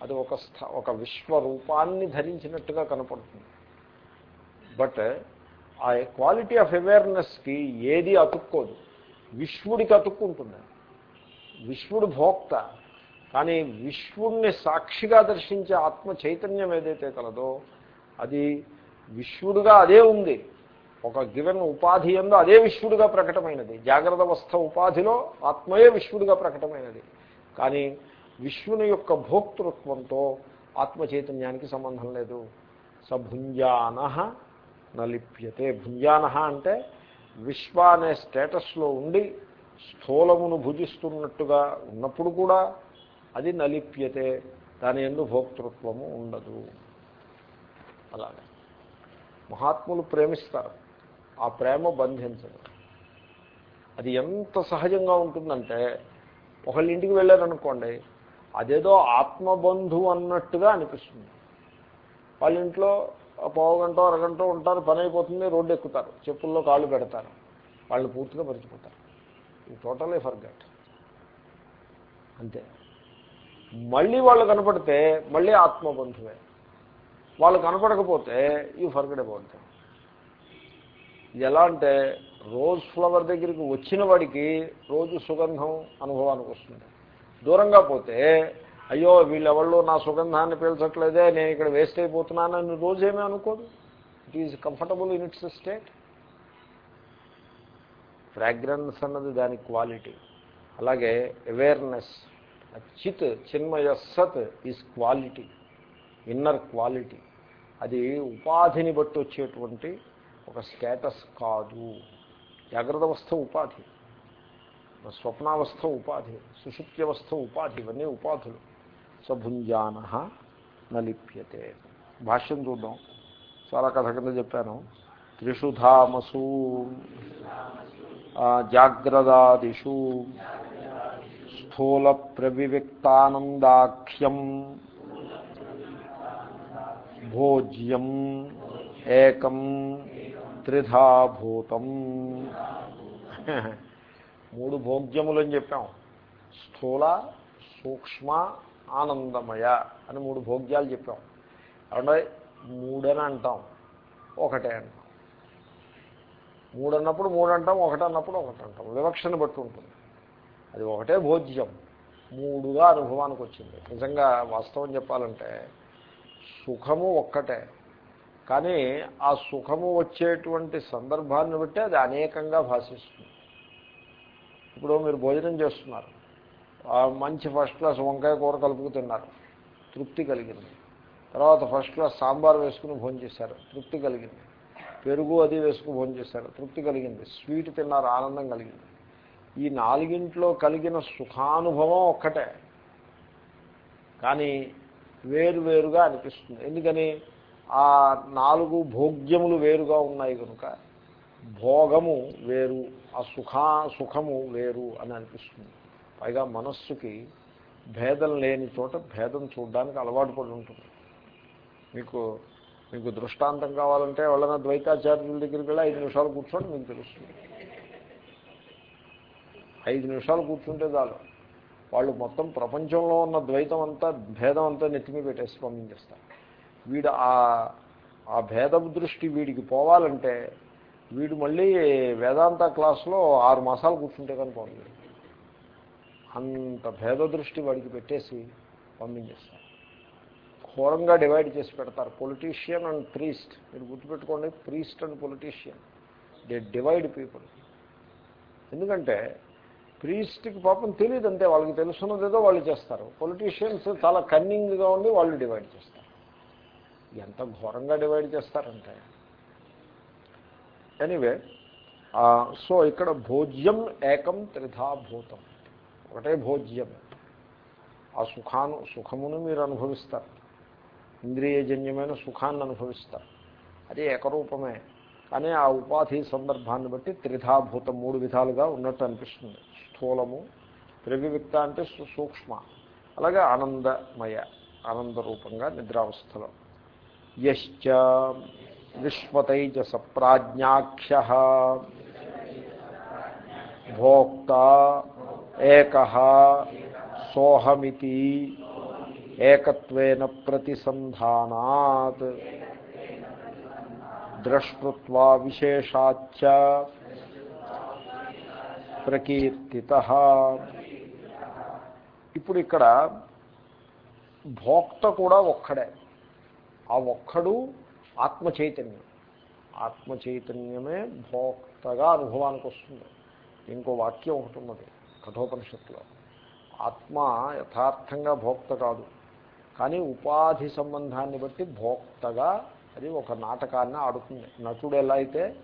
Speaker 1: అది ఒక స్థ ఒక విశ్వరూపాన్ని ధరించినట్టుగా కనపడుతుంది. బట్ ఆ క్వాలిటీ ఆఫ్ అవేర్నెస్కి ఏది అతుక్కోదు. విశ్వడికి అతుక్కుంటుంది. విశ్వడు భోక్త. కానీ విశ్వుణ్ణి సాక్షిగా దర్శించే ఆత్మ చైతన్యం ఏదైతే కలదో అది విశ్వడుగా అదే ఉంది. ఒక గివెన్ ఉపాధి ఎందు అదే విశ్వడుగా ప్రకటమైనది. జాగ్రత్త అవస్థ ఉపాధిలో ఆత్మయే విశ్వడుగా ప్రకటమైనది. కానీ విశ్వని యొక్క భోక్తృత్వంతో ఆత్మ చైతన్యానికి సంబంధం లేదు. స నలిప్యతే. భుంజాన అంటే విశ్వ అనే స్టేటస్లో ఉండి స్థూలమును భుజిస్తున్నట్టుగా ఉన్నప్పుడు కూడా అది నలిప్యతే దాని ఎందు భోక్తృత్వము ఉండదు. అలాగే. మహాత్ములు ప్రేమిస్తారు. ఆ ప్రేమ బంధించదు. అది ఎంత సహజంగా ఉంటుందంటే ఒకళ్ళ ఇంటికి వెళ్ళారనుకోండి అదేదో ఆత్మబంధు అన్నట్టుగా అనిపిస్తుంది. వాళ్ళ ఇంట్లో పావుగంట అరగంట ఉంటారు పని అయిపోతుంది రోడ్డు ఎక్కుతారు చెప్పుల్లో కాళ్ళు పెడతారు వాళ్ళు పూర్తిగా మరిచిపోతారు. ఈ టోటలీ ఫర్గట్. అంతే. మళ్ళీ వాళ్ళు కనపడితే మళ్ళీ ఆత్మబంధువే. వాళ్ళు కనపడకపోతే ఈ ఫర్గట్ అయిపోతాయి ఇది ఎలా అంటే రోజ్ ఫ్లవర్ దగ్గరికి వచ్చిన వాడికి రోజు సుగంధం అనుభవానికి వస్తుంది. దూరంగా పోతే అయ్యో వీళ్ళెవళ్ళు నా సుగంధాన్ని పీల్చట్లేదే నేను ఇక్కడ వేస్ట్ అయిపోతున్నానని రోజేమీ అనుకోదు. It is comfortable in its state fragrance అన్నది దాని క్వాలిటీ అలాగే అవేర్నెస్ చిత్ చిన్మయ సత్ ఈజ్ క్వాలిటీ ఇన్నర్ క్వాలిటీ. అది ఉపాధిని బట్టి వచ్చేటువంటి ఒక స్టేటస్ కాదు. జాగ్రత్త అవస్థ ఉపాధి స్వప్నావస్థ ఉపాధి సుషుప్త్యవస్థ ఉపాధి ఇవన్నీ ఉపాధులు. సభుంజాన నలిప్యతే. భాష్యం చూద్దాం. చాలా కథ కింద చెప్పాను. త్రిషుధామసు జాగ్రదాదిషు స్థూల ప్రవివిక్తానందాఖ్యం భోజ్యం ఏకం త్రిధాభూతం మూడు భోగ్యములు అని చెప్పాం. స్థూల సూక్ష్మ ఆనందమయ అని మూడు భోగ్యాలు చెప్పాం. అంటే మూడని అంటాం ఒకటే అంటాం. మూడు అన్నప్పుడు మూడు అంటాం ఒకటి అన్నప్పుడు ఒకటి అంటాం వివక్షను బట్టి ఉంటుంది. అది ఒకటే భోజ్యం మూడుగా అనుభవానికి వచ్చింది నిజంగా వాస్తవం చెప్పాలంటే సుఖము ఒక్కటే. కానీ ఆ సుఖము వచ్చేటువంటి సందర్భాన్ని బట్టి అది అనేకంగా భాషిస్తుంది. ఇప్పుడు మీరు భోజనం చేస్తున్నారు. మంచి ఫస్ట్ క్లాస్ వంకాయ కూర కలుపుకు తిన్నారు. తృప్తి కలిగింది. తర్వాత ఫస్ట్ క్లాస్ సాంబార్ వేసుకుని భోజనం చేశారు. తృప్తి కలిగింది. పెరుగు అది వేసుకుని భోజనం చేశారు. తృప్తి కలిగింది. స్వీట్ తిన్నారు ఆనందం కలిగింది. ఈ నాలుగింట్లో కలిగిన సుఖానుభవం ఒక్కటే. కానీ వేరువేరుగా అనిపిస్తుంది. ఎందుకని? ఆ నాలుగు భోగ్యములు వేరుగా ఉన్నాయి కనుక భోగము వేరు ఆ సుఖా సుఖము వేరు అని అనిపిస్తుంది. పైగా మనస్సుకి భేదం లేని చోట భేదం చూడడానికి అలవాటు పడి ఉంటుంది. మీకు మీకు దృష్టాంతం కావాలంటే వాళ్ళన ద్వైతాచార్యుల దగ్గరికి వెళ్ళి ఐదు నిమిషాలు కూర్చోండి మీకు తెలుస్తుంది. ఐదు నిమిషాలు కూర్చుంటే చాలు. వాళ్ళు మొత్తం ప్రపంచంలో ఉన్న ద్వైతం అంతా భేదం అంతా నెత్తిమి పెట్టేసి పంపించేస్తారు వీడు ఆ భేద దృష్టి వీడికి పోవాలంటే వీడు మళ్ళీ వేదాంత క్లాస్లో ఆరు మాసాలు కూర్చుంటే కానీ పోలేదు అంత భేద దృష్టి వాడికి పెట్టేసి పంపించేస్తారు ఘోరంగా డివైడ్ చేసి పెడతారు. Politician and priest. మీరు గుర్తుపెట్టుకోండి priest and politician. They divide people. ఎందుకంటే ప్రీస్ట్కి పాపం తెలియదు అంతే వాళ్ళకి తెలుసున్నదేదో వాళ్ళు చేస్తారు. పొలిటీషియన్స్ చాలా కన్నింగ్గా ఉండి వాళ్ళు డివైడ్ చేస్తారు. ఎంత ఘోరంగా డివైడ్ చేస్తారంటే. ఎనీవే సో ఇక్కడ భోజ్యం ఏకం త్రిధాభూతం ఒకటే భోజ్యం. ఆ సుఖాను సుఖమును మీరు అనుభవిస్తారు. ఇంద్రియజన్యమైన సుఖాన్ని అనుభవిస్తారు. అది ఏకరూపమే. కానీ ఆ ఉపాధి సందర్భాన్ని బట్టి త్రిధాభూతం మూడు విధాలుగా ఉన్నట్టు అనిపిస్తుంది. స్థూలము ప్రవివిక్త అంటే సూక్ష్మ. అలాగే ఆనందమయ ఆనందరూపంగా నిద్రావస్థలో. యశ్చ విశ్వతైజస ప్రాజ్ఞాఖ్య భోక్త ఏక సోహమితి ఏకత్వేన ప్రతిసంధానాత్. ద్రష్టృత్వా విశేషాచ్చ ప్రకీర్తిత. ఇప్పుడు ఇక్కడ భోక్త కూడా ఒక్కడే. ఆ ఒక్కడు ఆత్మ చైతన్యం ఆత్మ చైతన్యమే భోక్తగా అనుభవానికి వస్తుంది. ఇంకో వాక్యం ఒకటి ఉన్నది కఠోపనిషత్తులో. ఆత్మ యథార్థంగా భోక్త కాదు. కానీ ఉపాధి సంబంధాన్ని బట్టి భోక్తగా అది ఒక నాటకాన్ని ఆడుతుంది. నటుడు ఎలా అయితే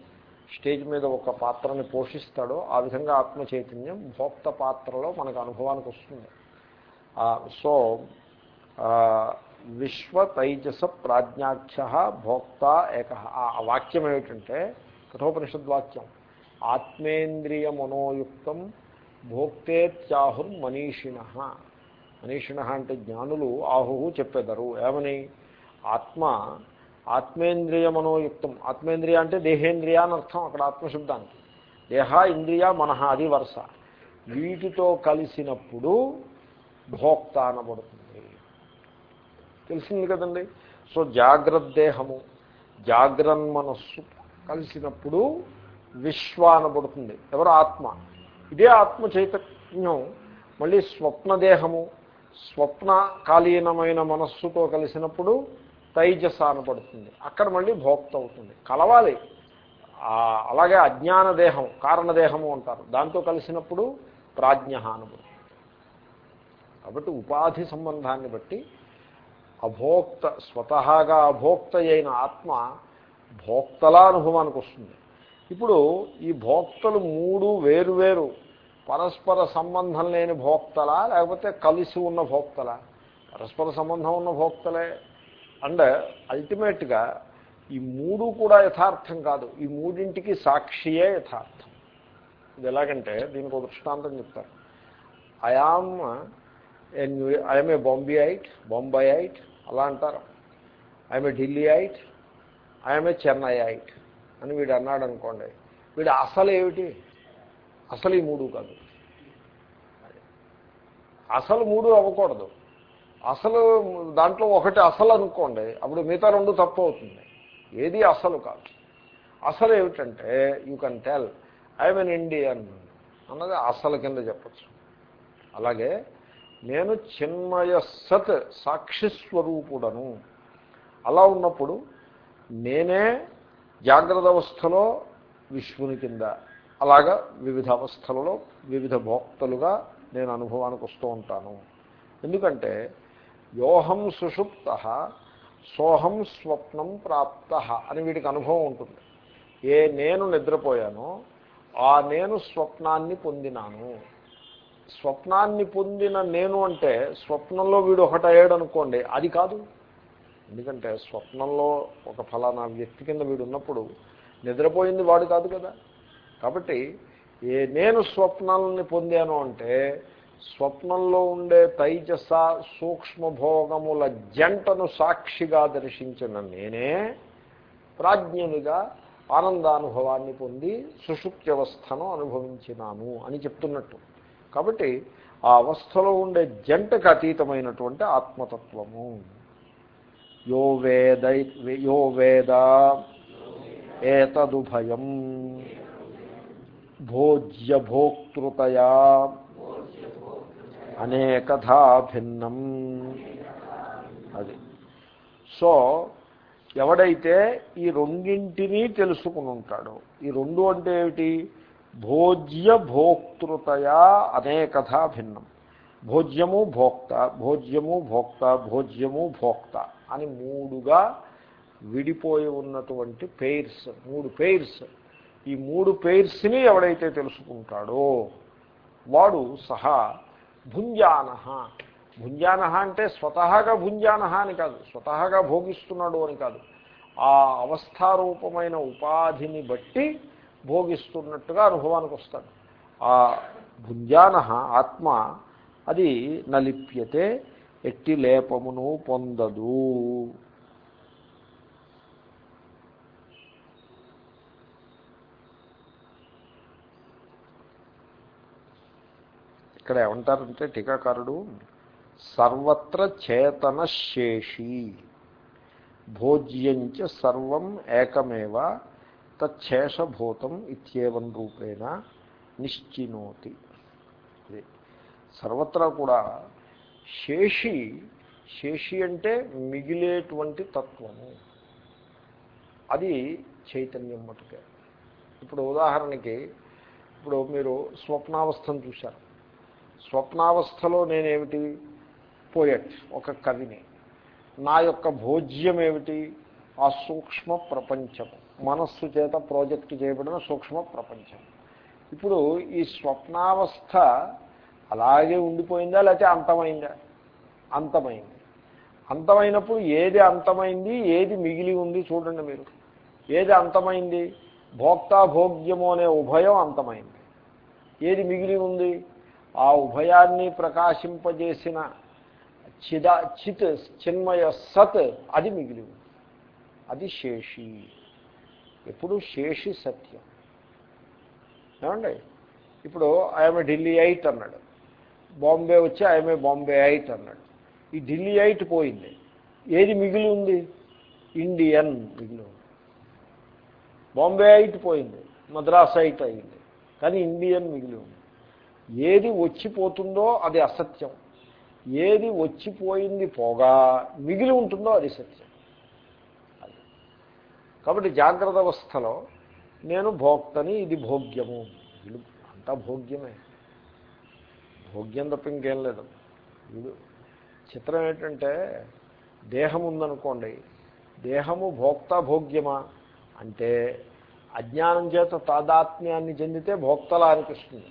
Speaker 1: స్టేజ్ మీద ఒక పాత్రని పోషిస్తాడో ఆ విధంగా ఆత్మ చైతన్యం భోక్త పాత్రలో మనకు అనుభవానికి వస్తుంది. సో విశ్వ తైజస ప్రాజ్ఞాఖ్య భోక్త ఏక. ఆ వాక్యం ఏమిటంటే కఠోపనిషద్వాక్యం ఆత్మేంద్రియ మనోయుక్తం భోక్తేత్యాహుర్ మనీషిణ మనీషిణ అంటే జ్ఞానులు ఆహు చెప్పేదరు. ఏమని? ఆత్మ ఆత్మేంద్రియ మనోయుక్తం ఆత్మేంద్రియ అంటే దేహేంద్రియ అని అర్థం అక్కడ ఆత్మశబ్దానికి. దేహ ఇంద్రియ మనహ అది వరుస. వీటితో కలిసినప్పుడు భోక్త అనబడుతుంది. తెలిసింది కదండి? సో జాగ్రత్త దేహము జాగ్రన్ మనస్సు కలిసినప్పుడు విశ్వ అనబడుతుంది. ఎవరు? ఆత్మ. ఇదే ఆత్మ చైతన్యం. మళ్ళీ స్వప్నదేహము స్వప్నకాలీనమైన మనస్సుతో కలిసినప్పుడు తైజస అనబడుతుంది అక్కడ మళ్ళీ భోక్త అవుతుంది కలవాలి అలాగే అజ్ఞాన దేహం కారణదేహము అంటారు. దాంతో కలిసినప్పుడు ప్రాజ్ఞ అనబడుతుంది కాబట్టి ఉపాధి సంబంధాన్ని బట్టి అభోక్త స్వతహాగా అభోక్త అయిన ఆత్మ భోక్తలా అనుభవానికి వస్తుంది. ఇప్పుడు ఈ భోక్తలు మూడు వేరువేరు పరస్పర సంబంధం లేని భోక్తలా లేకపోతే కలిసి ఉన్న భోక్తలా? పరస్పర సంబంధం ఉన్న భోక్తలే. అండ్ అల్టిమేట్గా ఈ మూడు కూడా యథార్థం కాదు. ఈ మూడింటికి సాక్షియే యథార్థం. ఇది ఎలాగంటే దీనికి ఒక దృష్టాంతం చెప్తారు. I am I am a Bombayite Bombayite అలా అంటారు. I am a Delhiite I am a Chennaiite అని వీడు అన్నాడు అనుకోండి. వీడు అసలు ఏమిటి? అసలు ఈ మూడు కాదు. అసలు మూడు అవ్వకూడదు. అసలు దాంట్లో ఒకటి అసలు అనుకోండి అప్పుడు మిగతా రెండు తప్పు అవుతుంది. ఏది అసలు కాదు. అసలు ఏమిటంటే you can tell I'm an Indian అన్నది అసలు కింద చెప్పచ్చు. అలాగే నేను చిన్మయ సత్ సాక్షిస్వరూపుడను అలా ఉన్నప్పుడు నేనే జాగ్రత్త అవస్థలో విశ్వుని కింద అలాగా వివిధ అవస్థలలో వివిధ భోక్తలుగా నేను అనుభవానికి వస్తూ ఉంటాను. ఎందుకంటే యోహం సుషుప్త సోహం స్వప్నం ప్రాప్త అని వీడికి అనుభవం ఉంటుంది. ఏ నేను నిద్రపోయానో ఆ నేను స్వప్నాన్ని పొందినాను. స్వప్నాన్ని పొందిన నేను అంటే స్వప్నంలో వీడు ఒకటయ్యాడు అనుకోండి అది కాదు. ఎందుకంటే స్వప్నంలో ఒక ఫలానా వ్యక్తి కింద వీడు ఉన్నప్పుడు నిద్రపోయింది వాడు కాదు కదా. కాబట్టి ఏ నేను స్వప్నాలని పొందాను అంటే స్వప్నంలో ఉండే తైజస సూక్ష్మభోగముల జంటను సాక్షిగా దర్శించిన నేనే ప్రాజ్ఞునిగా ఆనందానుభవాన్ని పొంది సుషుప్త్యవస్థను అనుభవించినాను అని చెప్తున్నట్టు. కాబట్టి ఆ అవస్థలో ఉండే జంటకు అతీతమైనటువంటి ఆత్మతత్వము. యో వేద యో వేద ఏతదుభయం. భోజ్యభోక్తృతయా అనేకథా భిన్నం. అది. సో ఎవడైతే ఈ రెండింటినీ తెలుసుకుని ఉంటాడో ఈ రెండు అంటే ఏమిటి? భోజ్య భోక్తృతయా అనేకథా భిన్నం. భోజ్యము భోక్త భోజ్యము భోక్త భోజ్యము భోక్త అని మూడుగా విడిపోయి ఉన్నటువంటి పెయిర్స్ మూడు పెయిర్స్ ఈ మూడు పెయిర్స్ని ఎవడైతే తెలుసుకుంటాడో వాడు సహా భుంజాన భుంజాన అంటే స్వతహాగా భుంజాన అని కాదు స్వతహాగా భోగిస్తున్నాడు అని కాదు. ఆ అవస్థారూపమైన ఉపాధిని బట్టి భోగిస్తున్నట్టుగా అనుభవానికి వస్తాడు. ఆ భుంజాన ఆత్మ అది నలిప్యతే ఎట్టి లేపమును పొందదు. ఇక్కడ ఏమంటారంటే టీకాకారుడు సర్వత్ర చేతన శేషి భోజ్యంచ సర్వం ఏకమేవ తేషభూతం ఇత్యేవం రూపేణ నిశ్చినోతి. సర్వత్రా కూడా శేషి శేషి అంటే మిగిలేటువంటి తత్వము. అది చైతన్యం మటుకే. ఇప్పుడు ఉదాహరణకి ఇప్పుడు మీరు స్వప్నావస్థను చూశారు. స్వప్నావస్థలో నేనేమిటి? పోయట్ ఒక కవిని. నా యొక్క భోజ్యం ఏమిటి ఆ సూక్ష్మ ప్రపంచం మనస్సు చేత ప్రాజెక్టు చేయబడిన సూక్ష్మ ప్రపంచం ఇప్పుడు ఈ స్వప్నావస్థ అలాగే ఉండిపోయిందా లేకపోతే అంతమైందా? అంతమైంది. అంతమైనప్పుడు ఏది అంతమైంది ఏది మిగిలి ఉంది చూడండి మీరు. ఏది అంతమైంది? భోక్తా భోగ్యము అనే ఉభయం అంతమైంది. ఏది మిగిలి ఉంది? ఆ ఉభయాన్ని ప్రకాశింపజేసిన చిద చిత్ చిన్మయ సత్ అది మిగిలి ఉంది. అది శేషి. ఎప్పుడు శేషి సత్యం. ఏమండి? ఇప్పుడు ఆమె ఢిల్లీ ఐట్ అన్నాడు. బాంబే వచ్చి ఆమె బాంబే ఐట్ అన్నాడు. ఈ ఢిల్లీ ఐట్ పోయింది. ఏది మిగిలి ఉంది? ఇండియన్ మిగిలి ఉంది. బాంబే ఐట్ పోయింది. మద్రాస్ ఐట్ అయింది. కానీ ఇండియన్ మిగిలి ఉంది. ఏది వచ్చిపోతుందో అది అసత్యం. ఏది వచ్చిపోయింది పోగా మిగిలి ఉంటుందో అది సత్యం. కాబట్టి జాగ్రత్త అవస్థలో నేను భోక్తని ఇది భోగ్యము. అంతా భోగ్యమే. భోగ్యం తప్ప ఇంకేం లేదు. వీడు చిత్రం ఏంటంటే దేహం ఉందనుకోండి దేహము భోక్త భోగ్యమా? అంటే అజ్ఞానం చేత తాదాత్మ్యాన్ని చెందితే భోక్తలా అనిపిస్తుంది.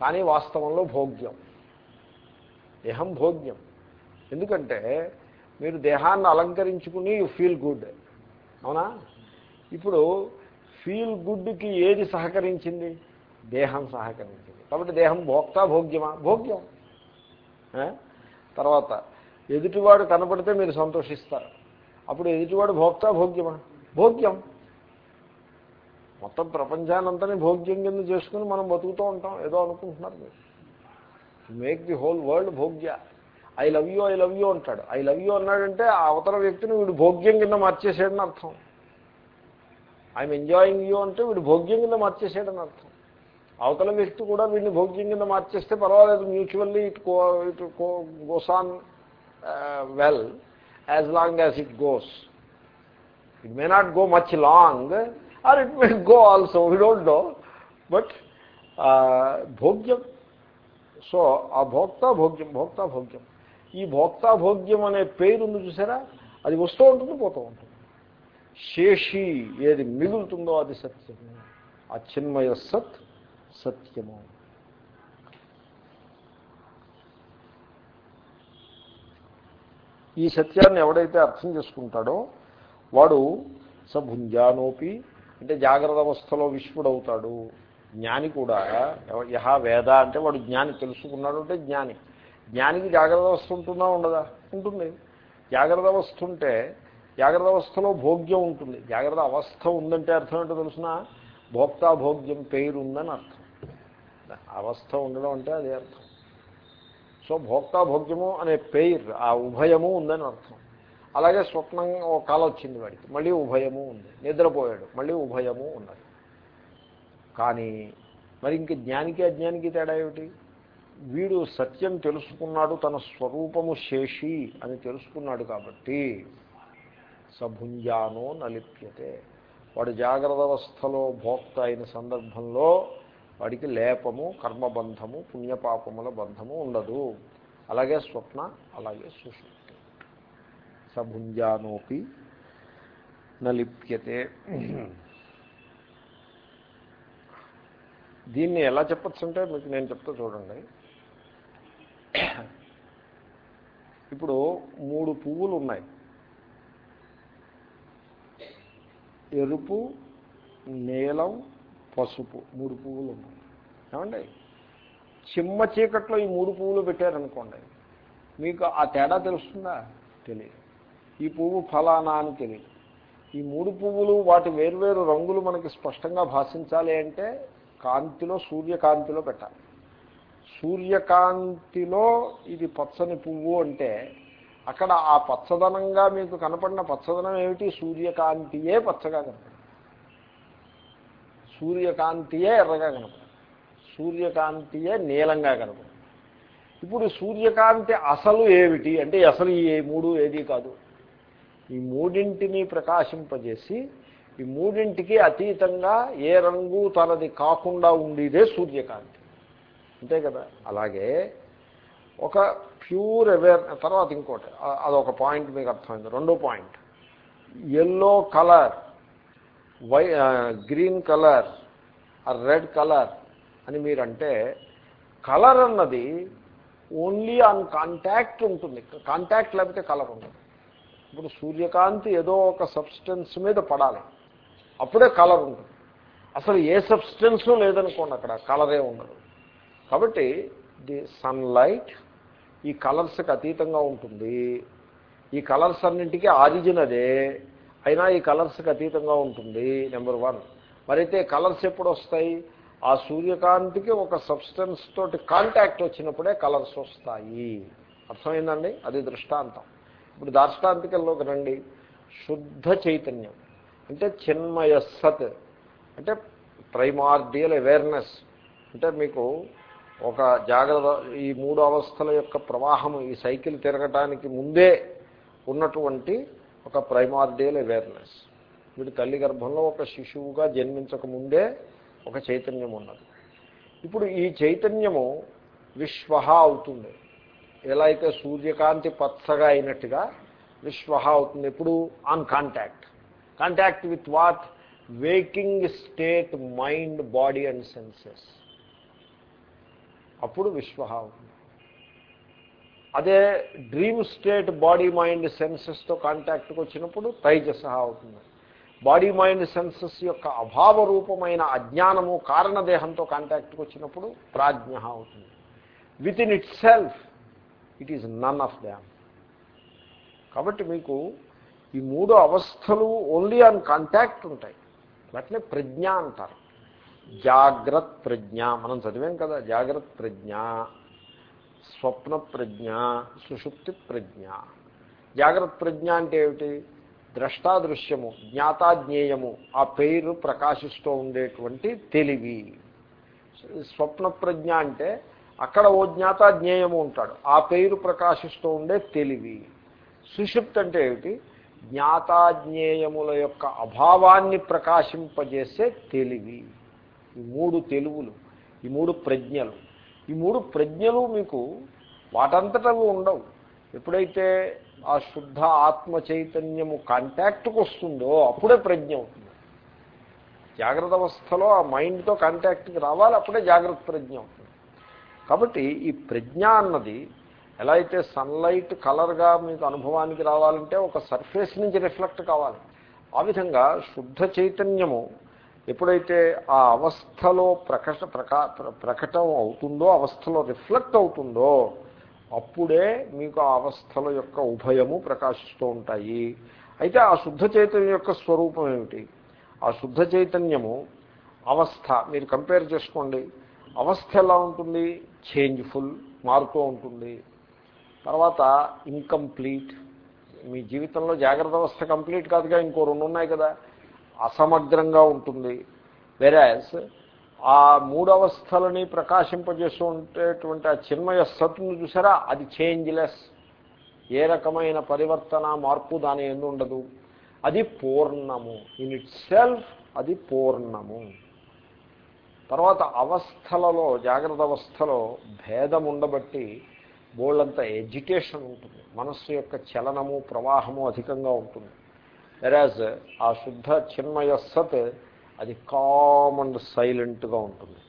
Speaker 1: కానీ వాస్తవంలో భోగ్యం. దేహం భోగ్యం. ఎందుకంటే మీరు దేహాన్ని అలంకరించుకుని యూ ఫీల్ గుడ్ అవునా? ఇప్పుడు ఫీల్ గుడ్కి ఏది సహకరించింది? దేహం సహకరించింది. కాబట్టి దేహం భోక్తా భోగ్యమా? భోగ్యం. తర్వాత ఎదుటివాడు కనపడితే మీరు సంతోషిస్తారు. అప్పుడు ఎదుటివాడు భోక్తా భోగ్యమా? భోగ్యం. మొత్తం ప్రపంచానంతని భోగ్యం కింద చేసుకుని మనం బతుకుతూ ఉంటాం ఏదో అనుకుంటున్నారు మీరు. Make the whole world భోగ్య. I love you I love you అంటాడు. ఐ లవ్ యూ అన్నాడంటే ఆ అవతల వ్యక్తిని వీడు భోగ్యం కింద మార్చేసాడని అర్థం. ఐఎమ్ ఎంజాయింగ్ యూ అంటే వీడు భోగ్యం కింద మార్చేసాడని అర్థం. అవతల వ్యక్తి కూడా వీడిని భోగ్యం కింద మార్చేస్తే పర్వాలేదు mutually it co it co goes on well as long as it goes it may not go much long or it may go also we don't know but భోగ్యం so ఆ భోక్తా భోగ్యం భోక్తా భోగ్యం. ఈ భోక్తా భోగ్యం అనే పేరు ఉంది చూసారా? అది వస్తూ ఉంటుంది పోతూ ఉంటుంది. శేషి ఏది మిగులుతుందో అది సత్యము ఆ చిన్మయ సత్ సత్యము. ఈ సత్యాన్ని ఎవడైతే అర్థం చేసుకుంటాడో వాడు సభుంజానోపి అంటే జాగ్రత్త అవస్థలో విశ్వడవుతాడు జ్ఞాని కూడా. యహా యహ వేద అంటే వాడు జ్ఞాని తెలుసుకున్నాడు అంటే జ్ఞాని. జ్ఞానికి జాగ్రత్త అవస్థ ఉంటుందా ఉండదా? ఉంటుంది. జాగ్రత్త అవస్థ ఉంటే జాగ్రత్త అవస్థలో భోగ్యం ఉంటుంది. జాగ్రత్త అవస్థ ఉందంటే అర్థం ఏంటో తెలిసిన? భోక్తా భోగ్యం పేరు ఉందని అర్థం. అవస్థ ఉండడం అంటే అదే అర్థం. సో భోక్తా భోగ్యము అనే పేరు ఆ ఉభయము ఉందని అర్థం. అలాగే స్వప్నం ఒక కాలం వచ్చింది వాడికి. మళ్ళీ ఉభయము ఉంది. నిద్రపోయాడు. మళ్ళీ ఉభయము ఉన్నది. కానీ మరి ఇంక జ్ఞానికి అజ్ఞానికి తేడా ఏమిటి? వీడు సత్యం తెలుసుకున్నాడు తన స్వరూపము శేషి అని తెలుసుకున్నాడు కాబట్టి సభుంజానో నలిప్యతే. వాడు జాగ్రత్త అవస్థలో భోక్త అయిన సందర్భంలో వాడికి లేపము కర్మబంధము పుణ్యపాపముల బంధము ఉండదు. అలాగే స్వప్న అలాగే సుషుప్తి సభుంజానోపి నలిప్యతే. దీన్ని ఎలా చెప్పచ్చు అంటే మీకు నేను చెప్తా చూడండి. ఇప్పుడు మూడు పువ్వులు ఉన్నాయి. ఎరుపు నీలం పసుపు మూడు పువ్వులు ఉన్నాయి. ఏమండి? చిమ్మ చీకట్లో ఈ మూడు పువ్వులు పెట్టారనుకోండి మీకు ఆ తేడా తెలుస్తుందా? తెలియదు. ఈ పువ్వు ఫలానా అని తెలియదు. ఈ మూడు పువ్వులు వాటి వేరువేరు రంగులు మనకి స్పష్టంగా భాషించాలి అంటే కాంతిలో సూర్యకాంతిలో పెట్టాలి. సూర్యకాంతిలో ఇది పచ్చని పువ్వు అంటే అక్కడ ఆ పచ్చదనంగా మీకు కనపడిన పచ్చదనం ఏమిటి? సూర్యకాంతియే పచ్చగా కనపడింది సూర్యకాంతియే ఎర్రగా కనపడింది సూర్యకాంతియే నీలంగా కనపడింది ఇప్పుడు సూర్యకాంతి అసలు ఏమిటి? అంటే అసలు ఈ మూడు ఏది కాదు. ఈ మూడింటిని ప్రకాశింపజేసి ఈ మూడింటికి అతీతంగా ఏ రంగు తనది కాకుండా ఉండేదే సూర్యకాంతి. అంతే కదా? అలాగే ఒక ప్యూర్ అవేర్ తర్వాత ఇంకోటి అదొక పాయింట్ మీకు అర్థమైంది. రెండో point. Yellow colour why green colour red colour అని మీరంటే కలర్ అన్నది ఓన్లీ ఆన్ కాంటాక్ట్ ఉంటుంది. కాంటాక్ట్ లేకపోతే కలర్ ఉండదు. ఇప్పుడు సూర్యకాంతి ఏదో ఒక సబ్స్టెన్స్ మీద పడాలి. అప్పుడే కలర్ ఉంటుంది. అసలు ఏ సబ్స్టెన్సు లేదనుకోండి అక్కడ కలరే ఉండదు. కాబట్టి ది సన్లైట్ ఈ కలర్స్కి అతీతంగా ఉంటుంది. ఈ కలర్స్ అన్నింటికీ ఆరిజిన్ అదే. అయినా ఈ కలర్స్కి అతీతంగా ఉంటుంది నెంబర్ వన్. మరైతే కలర్స్ ఎప్పుడు వస్తాయి? ఆ సూర్యకాంతికి ఒక సబ్స్టెన్స్ తోటి కాంటాక్ట్ వచ్చినప్పుడే కలర్స్ వస్తాయి. అర్థమైందండి? అది దృష్టాంతం. ఇప్పుడు దార్శనాంతికల్లోకి రండి శుద్ధ చైతన్యం. అంటే చిన్మయ సత్. అంటే ప్రైమార్డియల్ అవేర్నెస్. అంటే మీకు ఒక జాగ్రత్త ఈ మూడు అవస్థల యొక్క ప్రవాహం ఈ సైకిల్ తిరగటానికి ముందే ఉన్నటువంటి ఒక ప్రైమార్డియల్ అవేర్నెస్. వీడి తల్లి గర్భంలో ఒక శిశువుగా జన్మించక ముందే ఒక చైతన్యం ఉన్నది. ఇప్పుడు ఈ చైతన్యము విశ్వ అవుతుంది. ఎలా అయితే సూర్యకాంతి పచ్చగా అయినట్టుగా విశ్వ అవుతుంది ఎప్పుడు? On contact contact with what waking state mind body and senses అప్పుడు విశ్వ అవుతుంది. అదే డ్రీమ్ స్టేట్ బాడీ మైండ్ సెన్సెస్తో కాంటాక్ట్కి వచ్చినప్పుడు తైజస అవుతుంది. బాడీ మైండ్ సెన్సెస్ యొక్క అభావ రూపమైన అజ్ఞానము కారణదేహంతో కాంటాక్ట్కి వచ్చినప్పుడు ప్రాజ్ఞ అవుతుంది. Within itself it is none of them కాబట్టి మీకు ఈ మూడు అవస్థలు ఓన్లీ ఆన్ కాంటాక్ట్ ఉంటాయి. వాటిని ప్రజ్ఞ అంటారు. జాగ్రత్త ప్రజ్ఞ. మనం చదివాం కదా జాగ్రత్త ప్రజ్ఞ స్వప్న ప్రజ్ఞ సుషుప్తి ప్రజ్ఞ. జాగ్రత్త ప్రజ్ఞ అంటే ఏమిటి? ద్రష్టాదృశ్యము జ్ఞాతాజ్ఞేయము ఆ పేరు ప్రకాశిస్తూ ఉండేటువంటి తెలివి. స్వప్న ప్రజ్ఞ అంటే అక్కడ ఓ జ్ఞాతాజ్ఞేయము ఉంటాడు. ఆ పేరు ప్రకాశిస్తూ ఉండే తెలివి. సుషుప్తి అంటే ఏమిటి? జ్ఞాతాజ్ఞేయముల యొక్క అభావాన్ని ప్రకాశింపజేసే తెలివి. ఈ మూడు తెలుగులు ఈ మూడు ప్రజ్ఞలు. ఈ మూడు ప్రజ్ఞలు మీకు వాటంతటవి ఉండవు. ఎప్పుడైతే ఆ శుద్ధ ఆత్మ చైతన్యము కాంటాక్ట్కి వస్తుందో అప్పుడే ప్రజ్ఞ అవుతుంది. జాగ్రత్త అవస్థలో ఆ మైండ్తో కాంటాక్ట్కి రావాలి అప్పుడే జాగ్రత్త ప్రజ్ఞ అవుతుంది. కాబట్టి ఈ ప్రజ్ఞ అన్నది ఎలా అయితే సన్లైట్ కలర్గా మీకు అనుభవానికి రావాలంటే ఒక సర్ఫేస్ నుంచి రిఫ్లెక్ట్ కావాలి. ఆ విధంగా శుద్ధ చైతన్యము ఎప్పుడైతే ఆ అవస్థలో ప్రకట ప్రకా ప్రకటం అవుతుందో అవస్థలో రిఫ్లెక్ట్ అవుతుందో అప్పుడే మీకు ఆ అవస్థల యొక్క ఉభయము ప్రకాశిస్తూ ఉంటాయి. అయితే ఆ శుద్ధ చైతన్యం యొక్క స్వరూపం ఏమిటి? ఆ శుద్ధ చైతన్యము అవస్థ మీరు కంపేర్ చేసుకోండి. అవస్థ ఎలా ఉంటుంది? చేంజ్ఫుల్ మారుతూ ఉంటుంది. తర్వాత ఇన్కంప్లీట్. మీ జీవితంలో జాగ్రత్త అవస్థ కంప్లీట్ కాదుగా ఇంకో రెండు ఉన్నాయి కదా. అసమగ్రంగా ఉంటుంది. వెరాజ్ ఆ మూడవస్థలని ప్రకాశింపజేస్తూ ఉండేటువంటి ఆ చిన్మయ సత్తును చూసారా? అది చేంజ్లెస్. ఏ రకమైన పరివర్తన మార్పు దాని ఎందు ఉండదు. అది పూర్ణము. ఇన్ ఇట్ సెల్ఫ్ అది పూర్ణము. తర్వాత అవస్థలలో జాగ్రత్త అవస్థలో భేదం ఉండబట్టి బోళ్ళంత ఎడ్యుకేషన్ ఉంటుంది. మనస్సు యొక్క చలనము ప్రవాహము అధికంగా ఉంటుంది. వెరాజ్ ఆ శుద్ధ చిన్మయ సత్ అది కామ్ అండ్ సైలెంట్గా ఉంటుంది.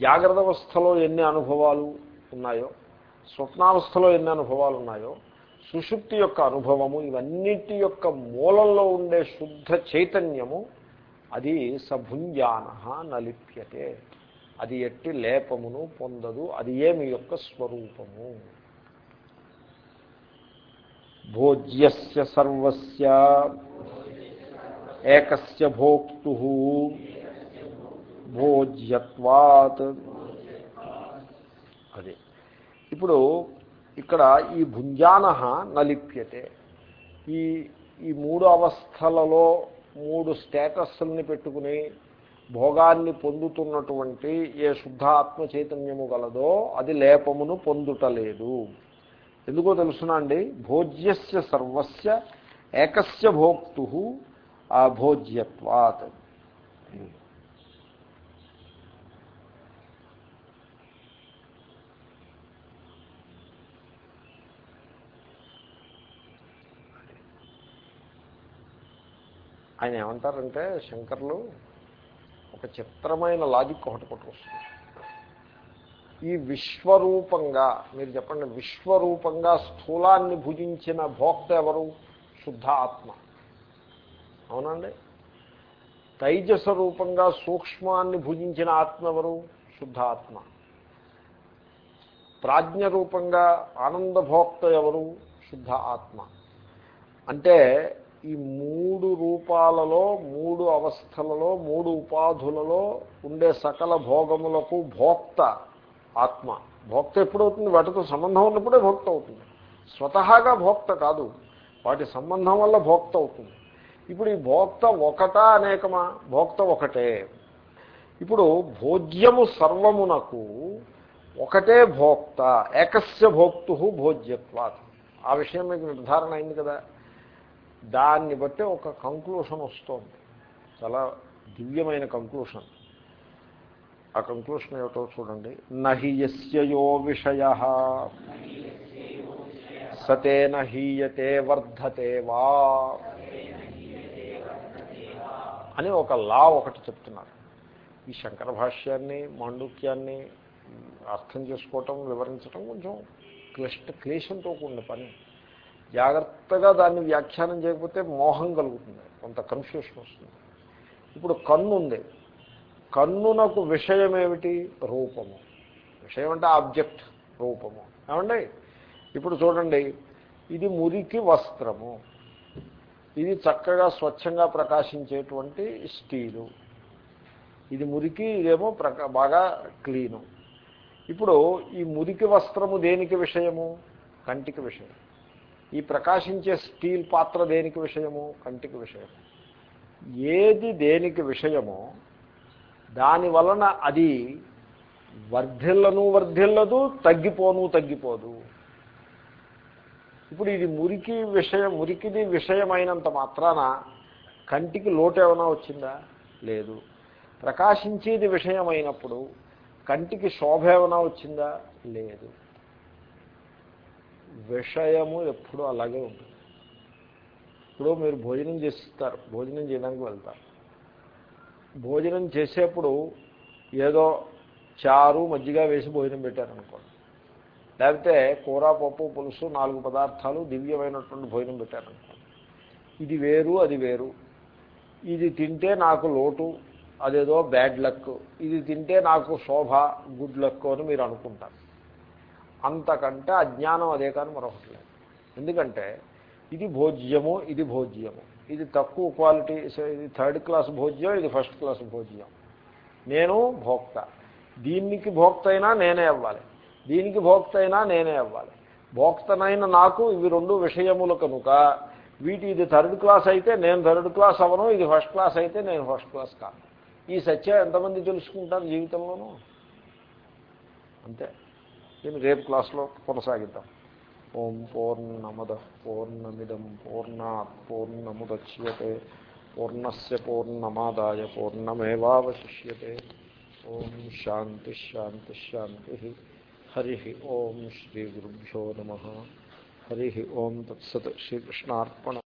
Speaker 1: జాగ్రత్త అవస్థలో ఎన్ని అనుభవాలు ఉన్నాయో స్వప్నావస్థలో ఎన్ని అనుభవాలు ఉన్నాయో సుషుప్తి యొక్క అనుభవము ఇవన్నిటి యొక్క మూలంలో ఉండే శుద్ధ చైతన్యము అది సభుంజాన నలిప్యతే. అది ఎట్టి లేపమును పొందదు. అది ఏమి యొక్క స్వరూపము? భోజ్యస్య సర్వస్య ఏకస్య భోక్తు భోజ్యత్వాత్. అది. ఇప్పుడు ఇక్కడ ఈ భుంజాన నలిప్యతే. ఈ ఈ మూడు అవస్థలలో మూడు స్టేటస్ని పెట్టుకుని భోగాన్ని పొందుతున్నటువంటి ఏ శుద్ధాత్మ చైతన్యము గలదో అది లేపమును పొందుటలేదు. ఎందుకో తెలుసునా అండి? భోజ్యస్య సర్వస్య ఏకస్య భోక్తు భోజ్యత్వాత్. ఆయన ఏమంటారంటే శంకర్లు ఒక చిత్రమైన లాజిక్ ఒకటి పట్టుకొస్తుంది ఈ విశ్వరూపంగా మీరు చెప్పండి విశ్వరూపంగా స్థూలాన్ని భుజించిన భోక్త ఎవరు? శుద్ధ ఆత్మ. అవునండి? తైజస రూపంగా సూక్ష్మాన్ని భుజించిన ఆత్మ ఎవరు? శుద్ధ ఆత్మ. ప్రాజ్ఞ రూపంగా ఆనందభోక్త ఎవరు? శుద్ధ ఆత్మ. అంటే ఈ మూడు రూపాలలో మూడు అవస్థలలో మూడు ఉపాధులలో ఉండే సకల భోగములకు భోక్త ఆత్మ. భోక్త ఎప్పుడవుతుంది? వాటితో సంబంధం ఉన్నప్పుడే భోక్త అవుతుంది. స్వతహాగా భోక్త కాదు. వాటి సంబంధం వల్ల భోక్త అవుతుంది. ఇప్పుడు ఈ భోక్త ఒకటా అనేకమా? భోక్త ఒకటే. ఇప్పుడు భోజ్యము సర్వమునకు ఒకటే భోక్త ఏకస్య భోక్తు భోజ్యత్వాత్. ఆ విషయం మీకు నిర్ధారణ అయింది కదా? దాన్ని బట్టి ఒక కంక్లూషన్ వస్తుంది. చాలా దివ్యమైన కంక్లూషన్ ఆ కంక్లూషన్ ఏమిటో చూడండి. నహియస్యయో విషయ. సతేన హీయతే వర్ధతే వా. అని ఒక లా ఒకటి చెప్తున్నారు. ఈ శంకర భాష్యాన్ని మాండుక్యాన్ని అర్థం చేసుకోవటం వివరించటం కొంచెం క్లిష్ట క్లేశంతో కూడిన పని. జాగ్రత్తగా దాన్ని వ్యాఖ్యానం చేయకపోతే మోహం కలుగుతుంది. కొంత కన్ఫ్యూషన్ వస్తుంది. ఇప్పుడు కన్ను ఉంది కన్నునకు విషయం ఏమిటి రూపము. విషయం అంటే ఆబ్జెక్ట్ రూపము. ఏమండి? ఇప్పుడు చూడండి. ఇది మురికి వస్త్రము. ఇది చక్కగా స్వచ్ఛంగా ప్రకాశించేటువంటి స్టీలు. ఇది మురికి ఇదేమో ప్రకా బాగా క్లీను. ఇప్పుడు ఈ మురికి వస్త్రము దేనికి విషయము? కంటికి విషయం ఈ ప్రకాశించే స్టీల్ పాత్ర దేనికి విషయము? కంటికి విషయము. ఏది దేనికి విషయమో దాని వలన అది వర్ధిల్లను వర్ధిల్లదు తగ్గిపోను తగ్గిపోదు. ఇప్పుడు ఇది మురికి విషయం మురికిది విషయమైనంత మాత్రాన కంటికి లోటు ఏమైనా వచ్చిందా? లేదు. ప్రకాశించేది విషయమైనప్పుడు కంటికి శోభ ఏమైనా వచ్చిందా? లేదు. విషయము ఎప్పుడూ అలాగే ఉంటుంది. ఇప్పుడు మీరు భోజనం చేస్తారు భోజనం చేయడానికి వెళ్తారు. భోజనం చేసేప్పుడు ఏదో చారు మజ్జిగ వేసి భోజనం పెట్టారనుకోండి. లేకపోతే కూర పప్పు పులుసు నాలుగు పదార్థాలు దివ్యమైనటువంటి భోజనం పెట్టారనుకోండి. ఇది వేరు అది వేరు. ఇది తింటే నాకు లోటు అదేదో బ్యాడ్ లక్. ఇది తింటే నాకు శోభ గుడ్ లక్ అని మీరు అనుకుంటారు. అంతకంటే అజ్ఞానం అదే కానీ మరొకటి లేదు. ఎందుకంటే ఇది భోజ్యము ఇది భోజ్యము. ఇది తక్కువ క్వాలిటీ ఇది థర్డ్ క్లాస్ భోజ్యం ఇది ఫస్ట్ క్లాస్ భోజ్యం. నేను భోక్త. దీనికి భోక్త అయినా నేనే అవ్వాలి. దీనికి భోక్త అయినా నేనే అవ్వాలి. భోక్తనైన నాకు ఇవి రెండు విషయములు కనుక వీటి ఇది థర్డ్ క్లాస్ అయితే నేను థర్డ్ క్లాస్ అవ్వను ఇది ఫస్ట్ క్లాస్ అయితే నేను ఫస్ట్ క్లాస్ కాను. ఈ సత్యం ఎంతమంది తెలుసుకుంటారు జీవితంలోనూ? అంతే. దీన్ని రేపు క్లాస్లో కొనసాగిద్దాం. ఓం పూర్ణమద పూర్ణమిదం పూర్ణా పూర్ణముద్యతే పూర్ణస్ పూర్ణమాదాయ పూర్ణమేవాశిష్యే ఓం శాంతిశాంతిశాంతి హరి ఓం శ్రీ గురుభ్యో నమ. హరి ఓం తత్సత్ శ్రీకృష్ణార్పణ